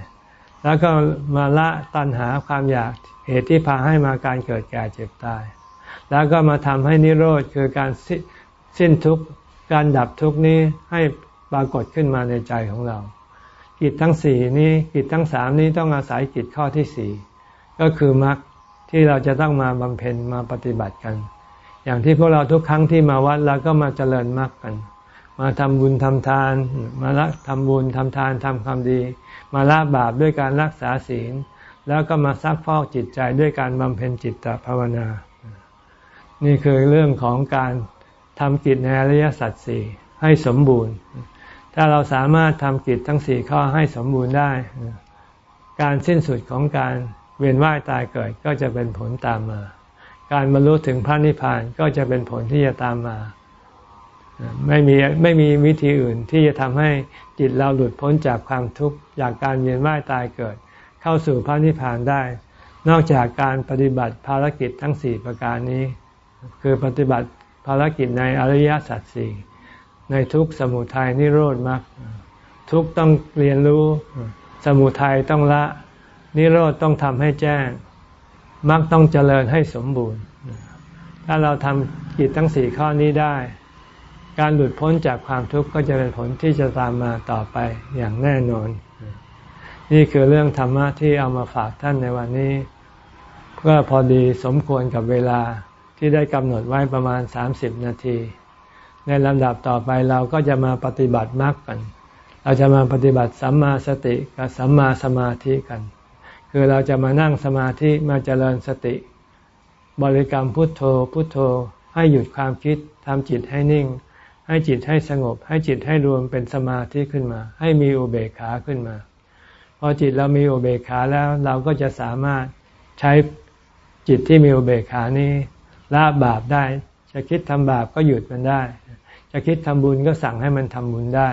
แล้วก็มาละตัณหาความอยากเหตุที่พาให้มาการเกิดแก่เจ็บตาย แล้วก็มาทำให้นิโรธคือการสิ้นทุกข์การดับทุกข์นี้ให้ปรากฏขึ้นมาในใจของเรา กิจทั้งสี่นี้กิจทั้งสามนี้ต้องอาศัยกิจข้อที่สี่ก็คือมรรคที่เราจะต้องมาบำเพ็ญมาปฏิบัติกัน อย่างที่พวกเราทุกครั้งที่มาวัดเราก็มาเจริญมรรคกัน มาทำบุญทำทาน มาละทำบุญทำทานทำความดี มาละบาปด้วยการรักษาศีล แล้วก็มาซักฟอกจิตใจด้วยการบำเพ็ญจิตตภาวนา นี่คือเรื่องของการทำกิจในอริยสัจสี่ให้สมบูรณ์ ถ้าเราสามารถทำกิจทั้งสี่ข้อให้สมบูรณ์ได้ การสิ้นสุดของการเวียนว่ายตายเกิดก็จะเป็นผลตามมา การบรรลุถึงพระนิพพานก็จะเป็นผลที่จะตามมา ไม่มีไม่มีวิธีอื่นที่จะทำให้จิตเราหลุดพ้นจากความทุกข์จากการเวียนว่ายตายเกิด เข้าสู่พระนิพพานได้ นอกจากการปฏิบัติภารกิจทั้งสี่ประการนี้ คือปฏิบัติภารกิจในอริยสัจสี่ ในทุกสมุทัยนิโรธมรรคทุกต้องเรียนรู้ สมุทัยต้องละ นิโรธต้องทำให้แจ้งมรรคต้องเจริญให้สมบูรณ์ ถ้าเราทำกิจทั้งสี่ข้อนี้ได้ การหลุดพ้นจากความทุกข์ก็จะเป็นผลที่จะตามมาต่อไปอย่างแน่นอน นี่คือเรื่องธรรมะที่เอามาฝากท่านในวันนี้ เพื่อพอดีสมควรกับเวลาที่ได้กำหนดไว้ประมาณ 30 นาที ในลำดับต่อไปเราก็จะมาปฏิบัติมรรคกัน เราจะมาปฏิบัติสัมมาสติกับสัมมาสมาธิกัน คือเราจะมานั่งสมาธิมาเจริญสติ บริกรรมพุทโธพุทโธ ให้หยุดความคิดทำจิตให้นิ่ง ให้จิตให้สงบ ให้จิตให้รวมเป็นสมาธิขึ้นมา ให้มีอุเบกขาขึ้นมา พอจิตเรามีอุเบกขาแล้วเราก็จะสามารถใช้จิตที่มีอุเบกขานี้ละบาปได้ จะคิดทำบาปก็หยุดมันได้ จะคิดทำบุญก็สั่งให้มันทำบุญได้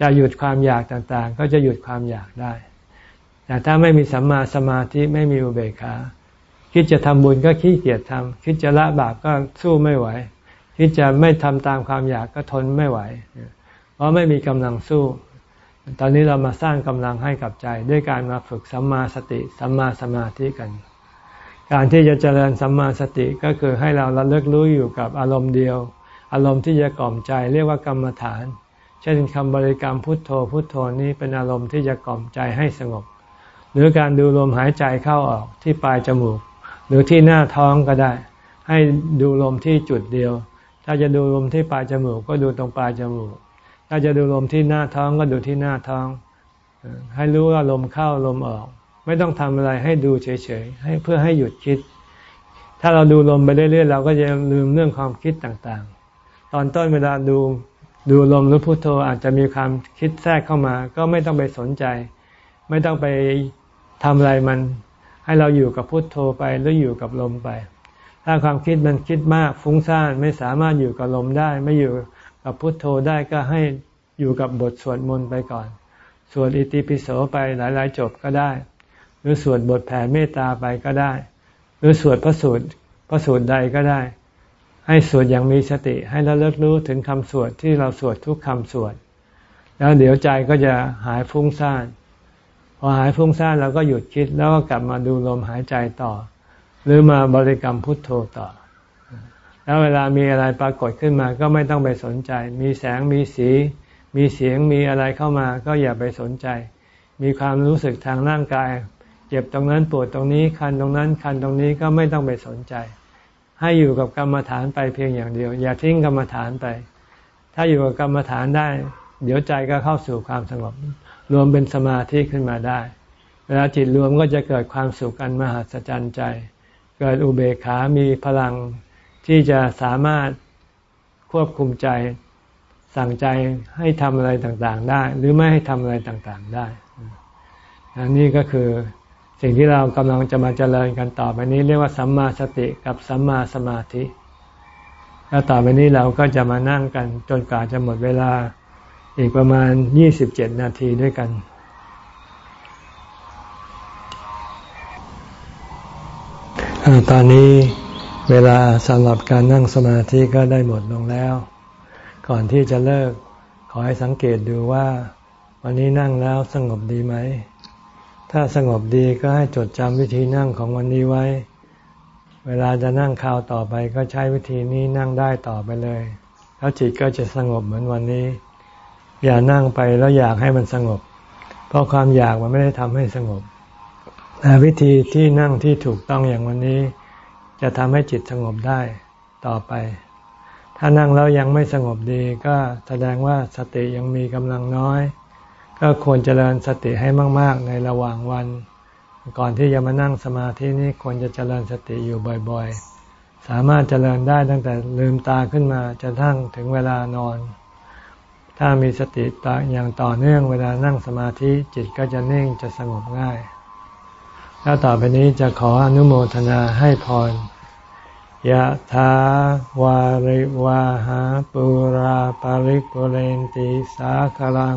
จะหยุดความอยากต่างๆ ก็จะหยุดความอยากได้ แต่ถ้าไม่มีสัมมาสมาธิไม่มีอุเบกขาคิดจะทำบุญก็ขี้เกียจทำคิดจะละบาปก็สู้ไม่ไหว คิดจะไม่ทำตามความอยากก็ทนไม่ไหว เพราะไม่มีกำลังสู้ ตอนนี้เรามาสร้างกำลังให้กับใจ ด้วยการมาฝึกสัมมาสติสัมมาสมาธิกัน การที่จะเจริญสัมมาสติก็คือให้เราระลึกรู้อยู่กับอารมณ์เดียว อารมณ์ที่จะกล่อมใจเรียกว่ากรรมฐาน เช่นคำบริกรรมพุทโธพุทโธนี้เป็นอารมณ์ที่จะกล่อมใจให้สงบ หรือการดูลมหายใจเข้าออกที่ปลายจมูก หรือที่หน้าท้องก็ได้ ให้ดูลมที่จุดเดียว ถ้าจะดูลมที่ปลายจมูกก็ดูตรงปลายจมูก ถ้าจะดูลมที่หน้าท้องก็ดูที่หน้าท้อง ให้รู้ว่าลมเข้าลมออก ไม่ต้องทำอะไรให้ดูเฉยๆให้เพื่อให้หยุดคิด ถ้าเราดูลมไปเรื่อยๆเราก็จะลืมเรื่องความคิดต่างๆ ตอนต้นเวลาดูดูลมหรือพุโทโธอาจจะมีความคิดแทรกเข้ามา ก็ไม่ต้องไปสนใจ ไม่ต้องไปทำอะไรมัน ให้เราอยู่กับพุโทโธไปหรืออยู่กับลมไป ถ้าความคิดมันคิดมากฟุ้งซ่านไม่สามารถอยู่กับลมได้ ไม่อยู่กับพุโทโธได้ก็ให้อยู่กับบทสวดมนต์ไปก่อน สวดอิติปิโสไปหลายๆ จบก็ได้ หรือสวดบทแผ่เมตตาไปก็ได้ หรือสวดพระสูตรพระสูตรใดก็ได้ ให้สวดอย่างมีสติให้เราเลิกรู้ถึงคำสวดที่เราสวดทุกคำสวด แล้วเดี๋ยวใจก็จะหายฟุ้งซ่านพอหายฟุ้งซ่านเราก็หยุดคิดแล้วก็กลับมาดูลมหายใจต่อ หรือมาบริกรรมพุทโธต่อ แล้วเวลามีอะไรปรากฏขึ้นมาก็ไม่ต้องไปสนใจ มีแสงมีสี มีเสียงมีอะไรเข้ามาก็อย่าไปสนใจ มีความรู้สึกทางร่างกายเจ็บตรงนั้นปวดตรงนี้คันตรงนั้นคันตรงนี้ก็ไม่ต้องไปสนใจ ให้อยู่กับกรรมฐานไปเพียงอย่างเดียว อย่าทิ้งกรรมฐานไป ถ้าอยู่กับกรรมฐานได้ เดี๋ยวใจก็เข้าสู่ความสงบ รวมเป็นสมาธิขึ้นมาได้ เวลาจิตรวมก็จะเกิดความสุขอันมหัศจรรย์ใจ เกิดอุเบกขามีพลังที่จะสามารถควบคุมใจสั่งใจให้ทำอะไรต่างๆได้ หรือไม่ให้ทำอะไรต่างๆได้อันนี้ก็คือ สิ่งที่เรากำลังจะมาเจริญกันต่อไปนี้ เรียกว่าสัมมาสติกับสัมมาสมาธิ แล้วต่อไปนี้เราก็จะมานั่งกันจนกว่าจะหมดเวลาอีกประมาณยี่สิบเจ็ดนาทีด้วยกันตอนนี้เวลาสำหรับการนั่งสมาธิก็ได้หมดลงแล้ว ก่อนที่จะเลิกขอให้สังเกตดูว่า วันนี้นั่งแล้วสงบดีไหม ถ้าสงบดีก็ให้จดจำวิธีนั่งของวันนี้ไว้ เวลาจะนั่งคราวต่อไปก็ใช้วิธีนี้นั่งได้ต่อไปเลย แล้วจิตก็จะสงบเหมือนวันนี้ อย่านั่งไปแล้วอยากให้มันสงบ เพราะความอยากมันไม่ได้ทำให้สงบแต่วิธีที่นั่งที่ถูกต้องอย่างวันนี้ จะทำให้จิตสงบได้ต่อไป ถ้านั่งแล้วยังไม่สงบดีก็แสดงว่าสติยังมีกำลังน้อย ก็ควรเจริญสติให้มาก ๆ ในระหว่างวัน ก่อนที่จะมานั่งสมาธินี้ควรจะเจริญสติอยู่บ่อยๆ สามารถเจริญได้ตั้งแต่ลืมตาขึ้นมาจะทั้งถึงเวลานอน ถ้ามีสติตอย่างต่อเนื่องเวลานั่งสมาธิจิตก็จะนิ่งจะสงบง่ายแล้วต่อไปนี้จะขออนุโมทนาให้พรยะถาวาริวาหาปุราปาริกุเรนติสาคลัง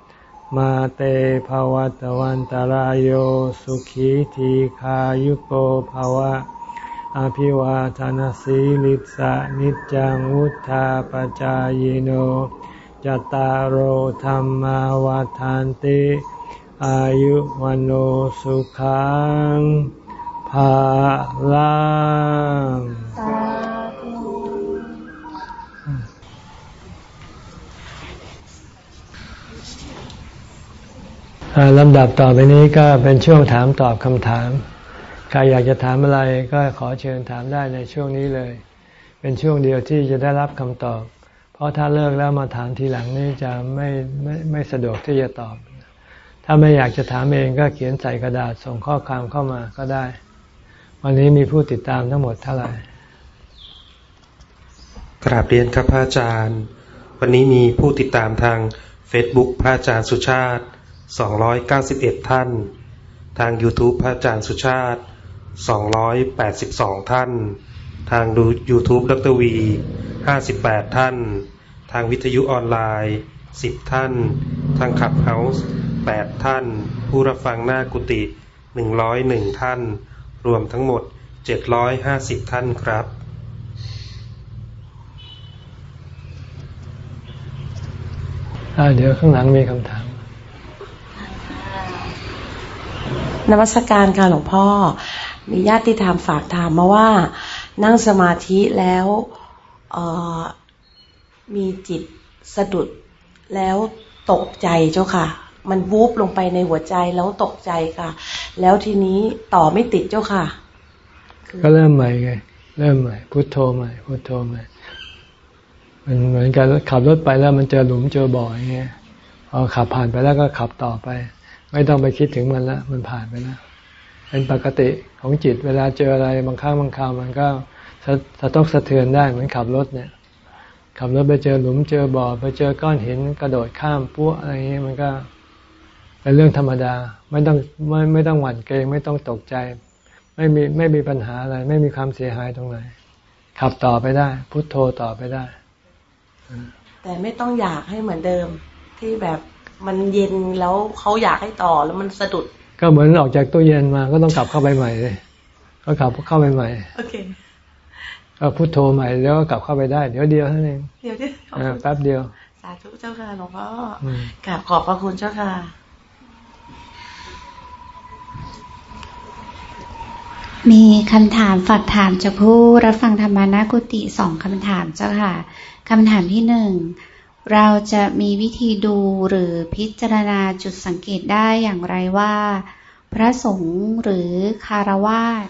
มาเตภวัตวันตารโยสุขีทีขายุโกภวะ อภิวาทานสีลิสะนิจังวุธาปจายโนจตารโหธรรมาวาทานติอายุวันโอสุขังภาลัง ลำดับต่อไปนี้ก็เป็นช่วงถามตอบคำถาม ใครอยากจะถามอะไรก็ขอเชิญถามได้ในช่วงนี้เลย เป็นช่วงเดียวที่จะได้รับคำตอบ เพราะถ้าเลิกแล้วมาถามทีหลังนี่จะไม่ไม่ไม่สะดวกที่จะตอบ ถ้าไม่อยากจะถามเองก็เขียนใส่กระดาษส่งข้อความเข้ามาก็ได้ วันนี้มีผู้ติดตามทั้งหมดเท่าไหร่ กราบเรียนครับพระอาจารย์ วันนี้มีผู้ติดตามทาง Facebook พระอาจารย์สุชาติ 291 ท่าน ทาง YouTube พระอาจารย์สุชาติ 282 ท่าน ทางดู YouTube ดรวี 58 ท่าน ทางวิทยุออนไลน์ 10 ท่าน ทางขับเฮาส์8ท่าน ผู้รับฟังหน้ากุฏิ101 ท่าน รวมทั้งหมด 750 ท่านครับเดี๋ยวข้างหลังมีคำถาม นวัตการค่ะหลวงพ่อ มีญาติธรรมฝากถามมาว่า นั่งสมาธิแล้วมีจิตสะดุดแล้วตกใจเจ้าค่ะ มันวูบลงไปในหัวใจแล้วตกใจค่ะ แล้วทีนี้ต่อไม่ติดเจ้าค่ะ ก็เริ่มใหม่ไง เริ่มใหม่พุโทโธใหม่พุโทโธใหม่มันเหมือนกันขับรถไปแล้วมันเจอหลุมเจอบ่ออย่างเงี้ยพอขับผ่านไปแล้วก็ขับต่อไป ไม่ต้องไปคิดถึงมันละมันผ่านไปแล้วเป็นปกติของจิต เวลาเจออะไรบางครั้งบางคราวมันก็สะทกสะเทือนได้เหมือนขับรถเนี่ย ขับรถไปเจอหลุมเจอบ่อไปเจอก้อนหินกระโดดข้ามปุ๊อะไรเงี้ยมันก็เป็นเรื่องธรรมดา ไม่ต้องไม่ไม่ต้องหวั่นเกรงไม่ต้องตกใจ ไม่มีไม่มีปัญหาอะไร ไม่มีความเสียหายตรงไหนขับต่อไปได้ พุโทโธต่อไปได้ แต่ไม่ต้องอยากให้เหมือนเดิมที่แบบ มันเย็นแล้วเขาอยากให้ต่อแล้วมันสะดุด ก็เหมือนออกจากตู้เย็นมาก็ต้องกลับเข้าไปใหม่เลยก็กลับเข้าไปใหม่โอเคก็พุทโธใหม่แล้วก็กลับเข้าไปได้เดี๋ยวเดียวเท่านั้นเองเดี๋ยวเดียวแป๊บเดียว สาธุเจ้าค่ะหลวงพ่อกราบขอบพระคุณเจ้าค่ะมีคำถามฝากถามจากผู้รับฟังธรรมานากุติสองคำถามเจ้าค่ะคำถามที่หนึ่ง เราจะมีวิธีดูหรือพิจารณาจุดสังเกตได้อย่างไรว่า พระสงฆ์หรือคารวาส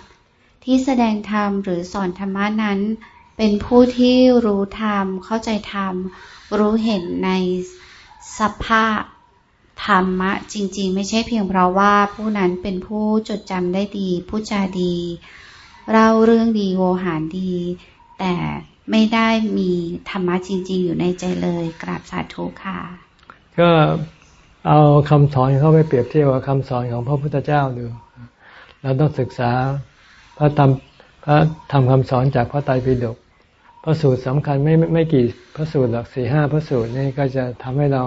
ที่แสดงธรรมหรือสอนธรรมนั้น เป็นผู้ที่รู้ธรรม เข้าใจธรรม รู้เห็นในสภาพธรรมะ จริง ๆ ไม่ใช่เพียงเพราะว่าผู้นั้นเป็นผู้จดจำได้ดี ผู้จาดี เล่าเรื่องดีโวหารดี แต่ ไม่ได้มีธรรมะจริง ๆ อยู่ในใจเลยกราบสาธุค่ะ ก็เอาคำสอนเข้าไปเปรียบเทียบกับคำสอนของพระพุทธเจ้าดู เราต้องศึกษาพระธรรมพระธรรมคำสอนจากพระไตรปิฎกพระสูตรสำคัญไม่ไม่กี่พระสูตรหรอกสี่ห้าพระสูตรนี่ก็จะทำให้เรา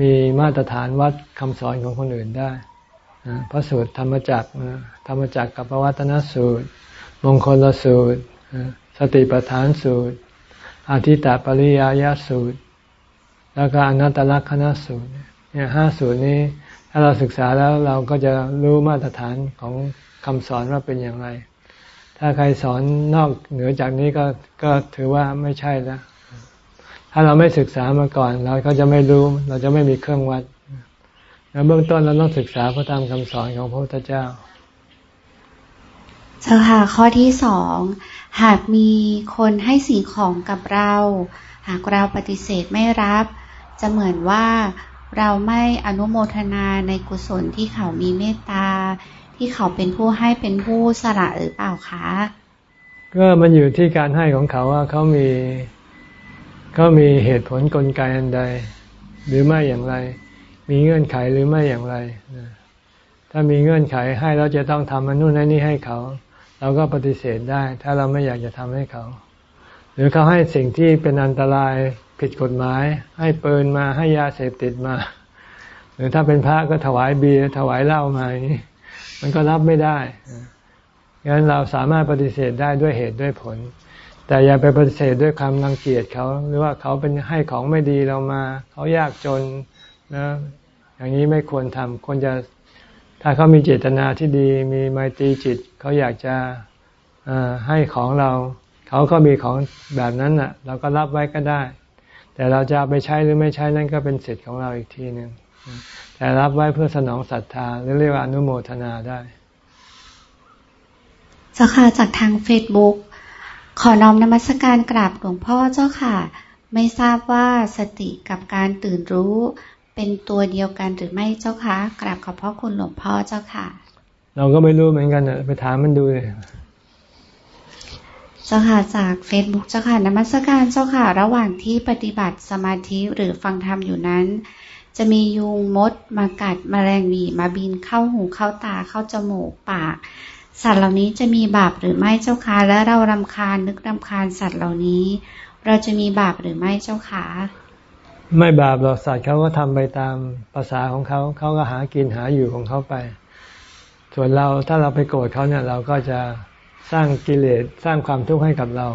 มีมาตรฐานวัดคำสอนของคนอื่นได้พระสูตรธรรมจักรธรรมจักรกับปวัตนสูตร มงคลสูตร สติปัฏฐานสูตรอาทิตตปริยายสูตร แล้วก็อนัตตลักษณสูตรเนี่ยห้าสูตรนี้ ถ้าเราศึกษาแล้วเราก็จะรู้มาตรฐานของคำสอนว่าเป็นอย่างไร ถ้าใครสอนนอกเหนือจากนี้ก็ก็ถือว่าไม่ใช่แล้ว ถ้าเราไม่ศึกษามาก่อน เราก็จะไม่รู้ เราจะไม่มีเครื่องวัดแล้วเบื้องต้นเราต้องศึกษาพระธรรมคำสอนของพระพุทธเจ้า เจ้าค่ะข้อที่สองหากมีคนให้สิ่งของกับเรา หากเราปฏิเสธไม่รับ จะเหมือนว่าเราไม่อนุโมทนาในกุศลที่เขามีเมตตา ที่เขาเป็นผู้ให้เป็นผู้สละหรือเปล่าคะก็มันอยู่ที่การให้ของเขาว่าเขามีเขามีเหตุผลกลไกอันใด หรือไม่อย่างไร มีเงื่อนไขหรือไม่อย่างไร ถ้ามีเงื่อนไขให้เราจะต้องทำมันนู่นนี่ให้เขา เราก็ปฏิเสธได้ ถ้าเราไม่อยากจะทำให้เขา หรือเขาให้สิ่งที่เป็นอันตรายผิดกฎหมาย ให้ปืนมาให้ยาเสพติดมา หรือถ้าเป็นพระก็ถวายเบียร์ถวายเหล้ามาอย่างนี้มันก็รับไม่ได้งั้นเราสามารถปฏิเสธได้ด้วยเหตุด้วยผล แต่อย่าไปปฏิเสธด้วยความรังเกียจเขา หรือว่าเขาเป็นให้ของไม่ดีเรามา เขายากจนนะอย่างนี้ไม่ควรทำควรจะ ถ้าเขามีเจตนาที่ดี มีไมตรีจิต เขาอยากจะให้ของเรา เขาก็มีของแบบนั้นน่ะ เราก็รับไว้ก็ได้ แต่เราจะไปใช้หรือไม่ใช้นั่นก็เป็นสิทธิ์ของเราอีกทีหนึ่งแต่รับไว้เพื่อสนองศรัทธาหรือเรียกว่าอนุโมทนาได้เจ้าค่ะจากทางเฟซบุ๊กขอน้อมนมัสการกราบหลวงพ่อเจ้าค่ะ ไม่ทราบว่าสติกับการตื่นรู้ เป็นตัวเดียวกันหรือไม่เจ้าคะกราบขอบพระคุณหลวงพ่อเจ้าค่ะ เราก็ไม่รู้เหมือนกันไปถามมันดูเลยเจ้าค่ะจากเฟซบุ๊กเจ้าค่ะนมัสการเจ้าค่ะ ระหว่างที่ปฏิบัติสมาธิหรือฟังธรรมอยู่นั้น จะมียุงมดมากัดมแมลงวีมาบินเข้าหูเข้าตาเข้าจมูกปาก สัตว์เหล่านี้จะมีบาปหรือไม่เจ้าค่ะและเรารำคาญนึกรำคาญสัตว์เหล่านี้ เราจะมีบาปหรือไม่เจ้าค่ะ ไม่บาปหรอกสัตว์เขาก็ทำไปตามภาษาของเขา เขาก็หากินหาอยู่ของเขาไป ส่วนเราถ้าเราไปโกรธเขาเนี่ย เราก็จะสร้างกิเลสสร้างความทุกข์ให้กับเรา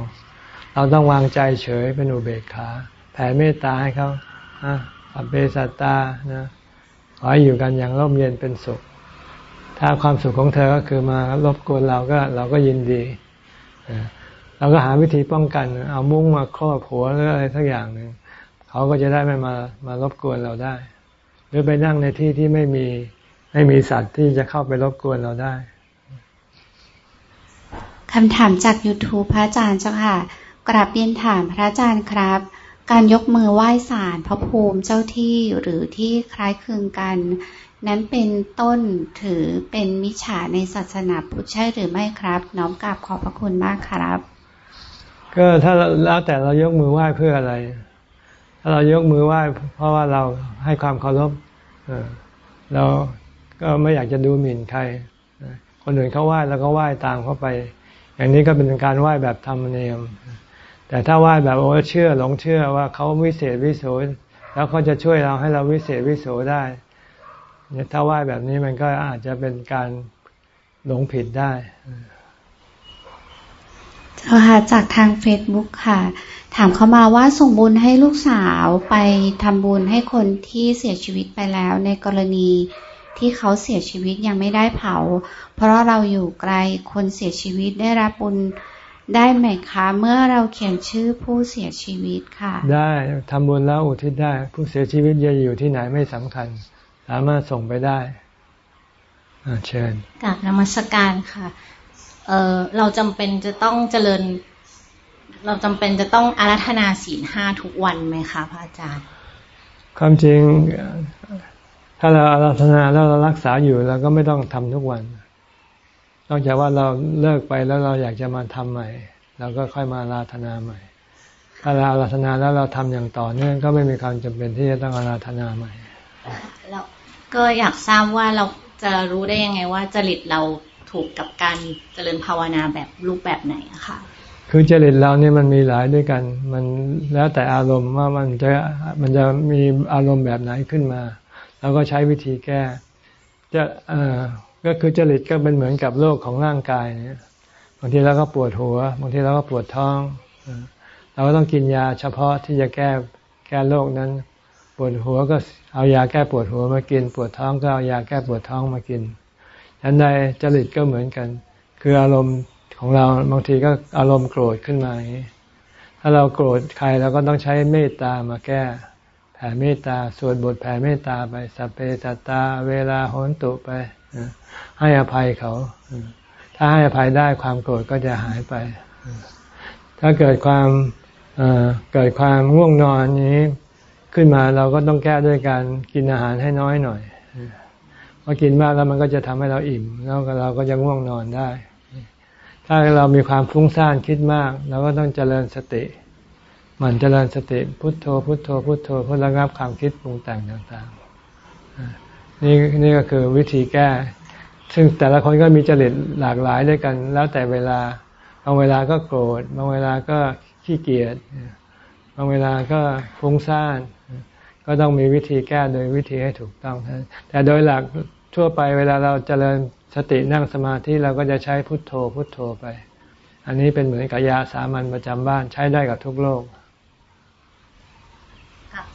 เราต้องวางใจเฉยเป็นอุเบกขา แผ่เมตตาให้เขาอะอัเปสัตตานะขอให้อยู่กันอย่างร่มเย็นเป็นสุข ถ้าความสุขของเธอก็คือมารบกวนเราก็เราก็ยินดีเราก็หาวิธีป้องกัน เอามุ้งมาครอบหัวหรืออะไรสักอย่างหนึ่ง เขาก็จะได้ไม่มามารบกวนเราได้ หรือไปนั่งในที่ที่ไม่มีไม่มีสัตว์ที่จะเข้าไปรบกวนเราได้คำถามจาก YouTube พระอาจารย์เจ้าค่ะ กราบเรียนถามพระอาจารย์ครับ การยกมือไหว้ศาลพระภูมิเจ้าที่หรือที่คล้ายคลึงกัน นั้นเป็นต้นถือเป็นมิจฉาในศาสนาพุทธใช่หรือไม่ครับ น้อมกราบขอบพระคุณมากครับ ก็ถ้าแล้วแต่เรายกมือไหว้เพื่ออะไร ถ้าเรายกมือไหว้เพราะว่าเราให้ความเคารพเราก็ไม่อยากจะดูหมิ่นใคร คนอื่นเขาไหว้แล้วก็ไหว้ตามเข้าไป อย่างนี้ก็เป็นการไหว้แบบธรรมเนียม แต่ถ้าไหว้แบบโอ้เชื่อหลงเชื่อว่าเขาวิเศษวิโสแล้วเขาจะช่วยเราให้เราวิเศษวิโสได้เนี่ยถ้าไหว้แบบนี้มันก็อาจจะเป็นการหลงผิดได้ เจ้าค่ะจากทางเฟซบุ๊กค่ะ ถามเขามาว่าส่งบุญให้ลูกสาวไปทำบุญให้คนที่เสียชีวิตไปแล้วในกรณีที่เขาเสียชีวิตยังไม่ได้เผา เพราะเราอยู่ไกลคนเสียชีวิตได้รับบุญได้ไหมคะ เมื่อเราเขียนชื่อผู้เสียชีวิตค่ะ ได้ทำบุญแล้วอุทิศได้ ผู้เสียชีวิตจะอยู่ที่ไหนไม่สำคัญ สามารถส่งไปได้เชิญกับนมัสการค่ะ เออเราจำเป็นจะต้องเจริญ เราจำเป็นจะต้องอารัธนาศีลห้าทุกวันไหมคะพระอาจารย์ ความจริง ถ้าเราอารัธนาแล้วเรารักษาอยู่เราก็ไม่ต้องทำทุกวัน นอกจากว่าเราเลิกไปแล้วเราอยากจะมาทำใหม่เราก็ค่อยมาอาราธนาใหม่ ถ้าเราอาราธนาแล้วเราทำอย่างต่อเนื่องก็ไม่มีความจำเป็นที่จะต้องอาราธนาใหม่แล้วก็อยากทราบว่าเราจะรู้ได้ยังไงว่าจริตเรา ถูกกับการเจริญภาวนาแบบรูปแบบไหนอะค่ะคือจริตเราเนี่ยมันมีหลายด้วยกัน มันแล้วแต่อารมณ์ว่ามันจะมันจะมีอารมณ์แบบไหนขึ้นมาเราก็ใช้วิธีแก้จะเอ่อก็คือจริตก็เป็นเหมือนกับโรคของร่างกายเนี่ยบางทีเราก็ปวดหัว บางทีเราก็ปวดท้องเราก็ต้องกินยาเฉพาะที่จะแก้แก้โรคนั้น ปวดหัวก็เอายาแก้ปวดหัวมากิน ปวดท้องก็เอายาแก้ปวดท้องมากิน ฉันใดจริตก็เหมือนกัน คืออารมณ์ของเราบางทีก็อารมณ์โกรธขึ้นมาอย่างนี้ถ้าเราโกรธใครเราก็ต้องใช้เมตตามาแก้ แผ่เมตตาสวดบทแผ่เมตตาไปสัพเพสัตตา เวลาโหนตุไปให้อภัยเขา ถ้าให้อภัยได้ความโกรธก็จะหายไป ถ้าเกิดความเกิดความง่วงนอนนี้ขึ้นมาเราก็ต้องแก้ด้วยการกินอาหารให้น้อยหน่อย อกินมากแล้วมันก็จะทำให้เราอิ่ม แล้วเราก็จะง่วงนอนได้ ถ้าเรามีความฟุ้งซ่านคิดมากเราก็ต้องเจริญสติหมั่นเจริญสติพุทโธ พุทโธ พุทโธเพื่อระงับความคิดปรุงแต่งต่างๆนี่นี่ก็คือวิธีแก้ ซึ่งแต่ละคนก็มีจริตหลากหลายด้วยกัน แล้วแต่เวลาบางเวลาก็โกรธบางเวลาก็ขี้เกียจบางเวลาก็ฟุ้งซ่านก็ต้องมีวิธีแก้โดยวิธีให้ถูกต้องแต่โดยหลัก ทั่วไปเวลาเราเจริญสตินั่งสมาธิเราก็จะใช้พุทโธพุทโธไป อันนี้เป็นเหมือนกับยาสามัญประจำบ้านใช้ได้กับทุกโรค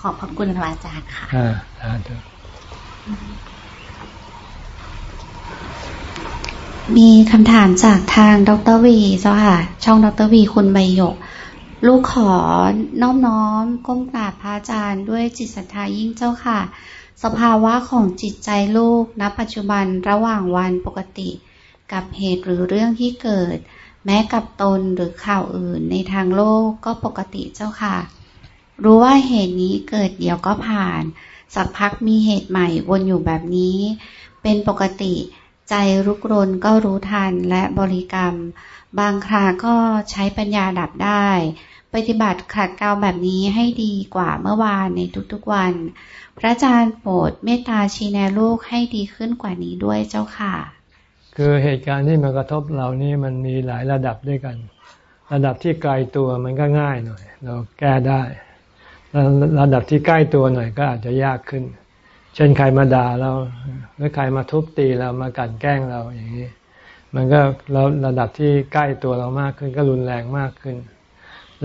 ขอบพระคุณพระอาจารย์ค่ะอ่าสาธุมีคำถามจากทางดรวีเจ้าค่ะ ช่องดรวีคุณใบหยก ลูกขอน้อมน้อมก้มกราบพระอาจารย์ด้วยจิตศรัทธายิ่งเจ้าค่ะ สภาวะของจิตใจลูกณปัจจุบันระหว่างวันปกติ กับเหตุหรือเรื่องที่เกิด แม้กับตนหรือข่าวอื่นในทางโลกก็ปกติเจ้าค่ะ รู้ว่าเหตุนี้เกิดเดี๋ยวก็ผ่าน สักพักมีเหตุใหม่วนอยู่แบบนี้ เป็นปกติใจรุกรนก็รู้ทันและบริกรรม บางคราก็ใช้ปัญญาดับได้ ปฏิบัติขัดเกลาแบบนี้ให้ดีกว่าเมื่อวานในทุกๆวัน พระอาจารย์โปรดเมตตาชี้แนะลูกให้ดีขึ้นกว่านี้ด้วยเจ้าค่ะ คือเหตุการณ์ที่มากระทบเรานี่มันมีหลายระดับด้วยกัน ระดับที่ไกลตัวมันก็ง่ายหน่อย เราแก้ได้ ระดับที่ใกล้ตัวหน่อยก็อาจจะยากขึ้น เช่นใครมาด่าเราหรือใครมาทุบตีเรามากั่นแกล้งเราอย่างนี้ มันก็เราระดับที่ใกล้ตัวเรามากขึ้นก็รุนแรงมากขึ้น